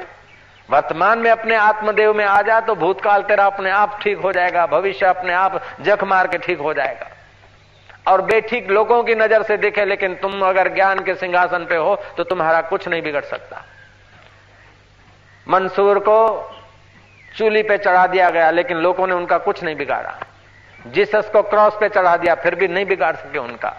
वर्तमान में अपने आत्मदेव में आ जा तो भूतकाल तेरा अपने आप ठीक हो जाएगा, भविष्य अपने आप जख मार के ठीक हो जाएगा। और बेठीक लोगों की नज़र से देखे, लेकिन तुम अगर ज्ञान के सिंहासन पे हो तो तुम्हारा कुछ नहीं बिगड़ सकता। मंसूर को चूली पे चढ़ा दिया गया, लेकिन लोगों ने उनका कुछ नहीं बिगाड़ा। जीसस को क्रॉस पे चढ़ा दिया, फिर भी नहीं बिगाड़ सके उनका।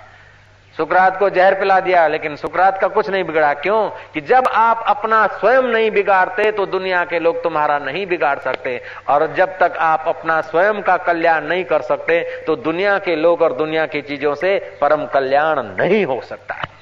सुकरात को जहर पिला दिया, लेकिन सुकरात का कुछ नहीं बिगड़ा। क्यों? कि जब आप अपना स्वयं नहीं बिगाड़ते तो दुनिया के लोग तुम्हारा नहीं बिगाड़ सकते। और जब तक आप अपना स्वयं का कल्याण नहीं कर सकते तो दुनिया के लोग और दुनिया की चीज़ों से परम कल्याण नहीं हो सकता। है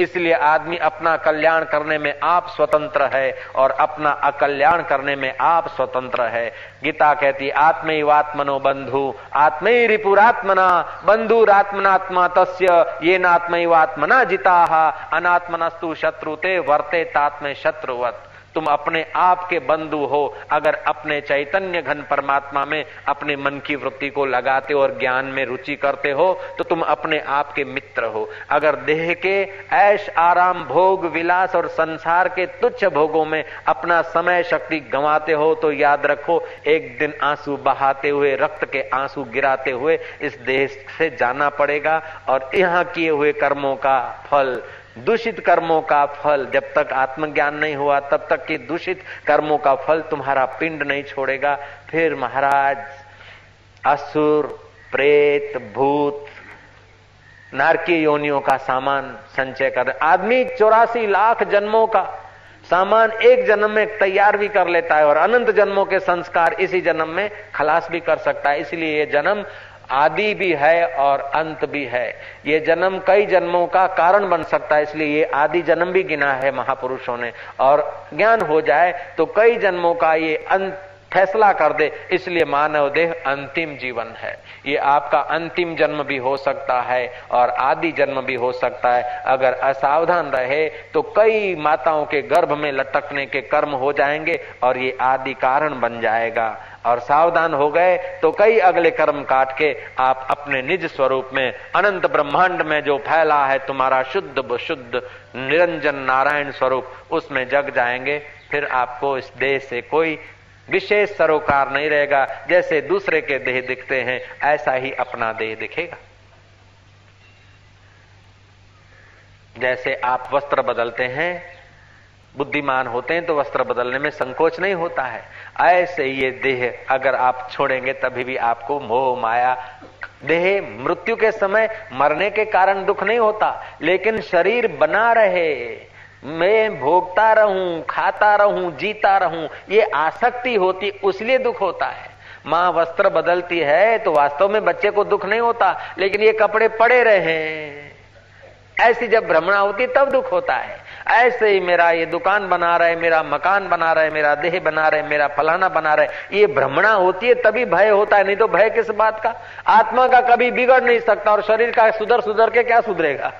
इसलिए आदमी अपना कल्याण करने में आप स्वतंत्र है और अपना अकल्याण करने में आप स्वतंत्र है। गीता कहती आत्मैवात्मनो बंधु आत्म रिपुरात्मना बंधुरात्मनात्मा तस् ये नात्मैवात्मना जिता, अनात्मनस्तु शत्रु ते वर्ते तात्म शत्रुवत। तुम अपने आप के बंधु हो। अगर अपने चैतन्य घन परमात्मा में अपने मन की वृत्ति को लगाते और ज्ञान में रुचि करते हो तो तुम अपने आप के मित्र हो। अगर देह के ऐश, आराम, भोग, विलास और संसार के तुच्छ भोगों में अपना समय शक्ति गंवाते हो तो याद रखो, एक दिन आँसू बहाते हुए, रक्त के आँसू गिराते हुए, इस देश से जाना पड़ेगा और यहाँ किए हुए कर्मों का फल दूषित कर्मों का फल जब तक आत्मज्ञान नहीं हुआ, तब तक कि दूषित कर्मों का फल तुम्हारा पिंड नहीं छोड़ेगा। फिर महाराज, असुर, प्रेत, भूत, नारकीय योनियों का सामान संचय कर, आदमी चौरासी लाख जन्मों का सामान एक जन्म में तैयार भी कर लेता है और अनंत जन्मों के संस्कार इसी जन्म में खलास भी कर सकता है। इसलिए ये जन्म आदि भी है और अंत भी है। ये जन्म कई जन्मों का कारण बन सकता है, इसलिए ये आदि जन्म भी गिना है महापुरुषों ने। और ज्ञान हो जाए तो कई जन्मों का ये अंत फैसला कर दे, इसलिए मानव देह अंतिम जीवन है। ये आपका अंतिम जन्म भी हो सकता है और आदि जन्म भी हो सकता है। अगर असावधान रहे तो कई माताओं के गर्भ में लटकने के कर्म हो जाएँगे और ये आदि कारण बन जाएगा। और सावधान हो गए तो कई अगले कर्म काट के आप अपने निज स्वरूप में, अनंत ब्रह्मांड में जो फैला है तुम्हारा शुद्ध शुद्ध निरंजन नारायण स्वरूप, उसमें जग जाएँगे। फिर आपको इस देह से कोई विशेष सरोकार नहीं रहेगा, जैसे दूसरे के देह दिखते हैं, ऐसा ही अपना देह दिखेगा। जैसे आप वस्त्र बदलते हैं बुद्धिमान होते हैं तो वस्त्र बदलने में संकोच नहीं होता है। ऐसे ये देह अगर आप छोड़ेंगे, तभी भी आपको मोह, माया, देह, मृत्यु के समय मरने के कारण दुख नहीं होता। लेकिन शरीर बना रहे, मैं भोगता रहूँ, खाता रहूँ, जीता रहूँ, ये आसक्ति होती, उसलिए दुख होता है। माँ वस्त्र बदलती है तो वास्तव में बच्चे को दुख नहीं होता, लेकिन ये कपड़े पड़े रहे ऐसी जब भ्रमणा होती, तब दुख होता है। ऐसे ही मेरा ये दुकान बना रहे, मेरा मकान बना रहे, मेरा देह बना रहे, मेरा फलाना बना रहे, ये भ्रमणा होती है, तभी भय होता है, नहीं तो भय किस बात का? आत्मा का कभी बिगड़ नहीं सकता और शरीर का सुधर सुधर के क्या सुधरेगा?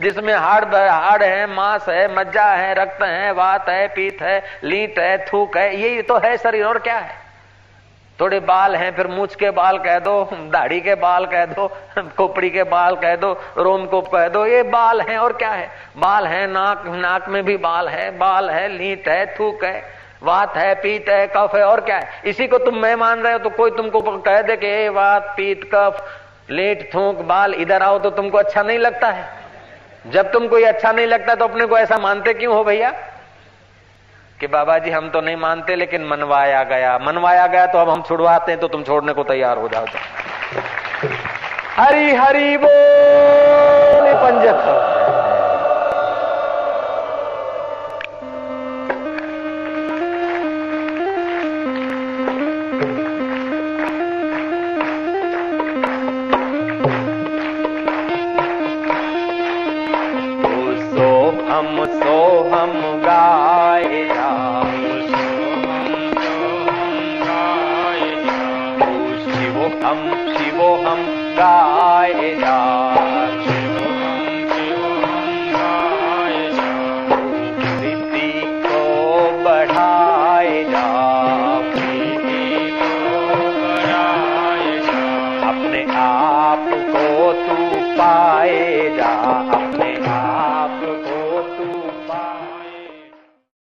जिसमें हाड़ हाड़ है, मांस है, मज्जा है, रक्त है, वात है, पीत है, लीट है, थूक है, ये तो है शरीर, और क्या है? थोड़े बाल हैं, फिर मूछ के बाल कह दो, दाढ़ी के बाल कह दो, खोपड़ी के बाल कह दो, रोम को कह दो, ये बाल हैं और क्या है? बाल है, नाक नाक में भी बाल है बाल है, लीट है, थूक है, वात है, पीत है, कफ है, और क्या है? इसी को तुम मैं मान रहे हो तो कोई तुमको कह दे कि वात, पीत, कफ, लेट, थूक, बाल, इधर आओ तो तुमको अच्छा नहीं लगता है। जब तुमको ये अच्छा नहीं लगता तो अपने को ऐसा मानते क्यों हो भैया? कि बाबा जी, हम तो नहीं मानते, लेकिन मनवाया गया। मनवाया गया तो अब हम छुड़वाते हैं तो तुम छोड़ने को तैयार हो जाओ। हरी हरी बोल पंजत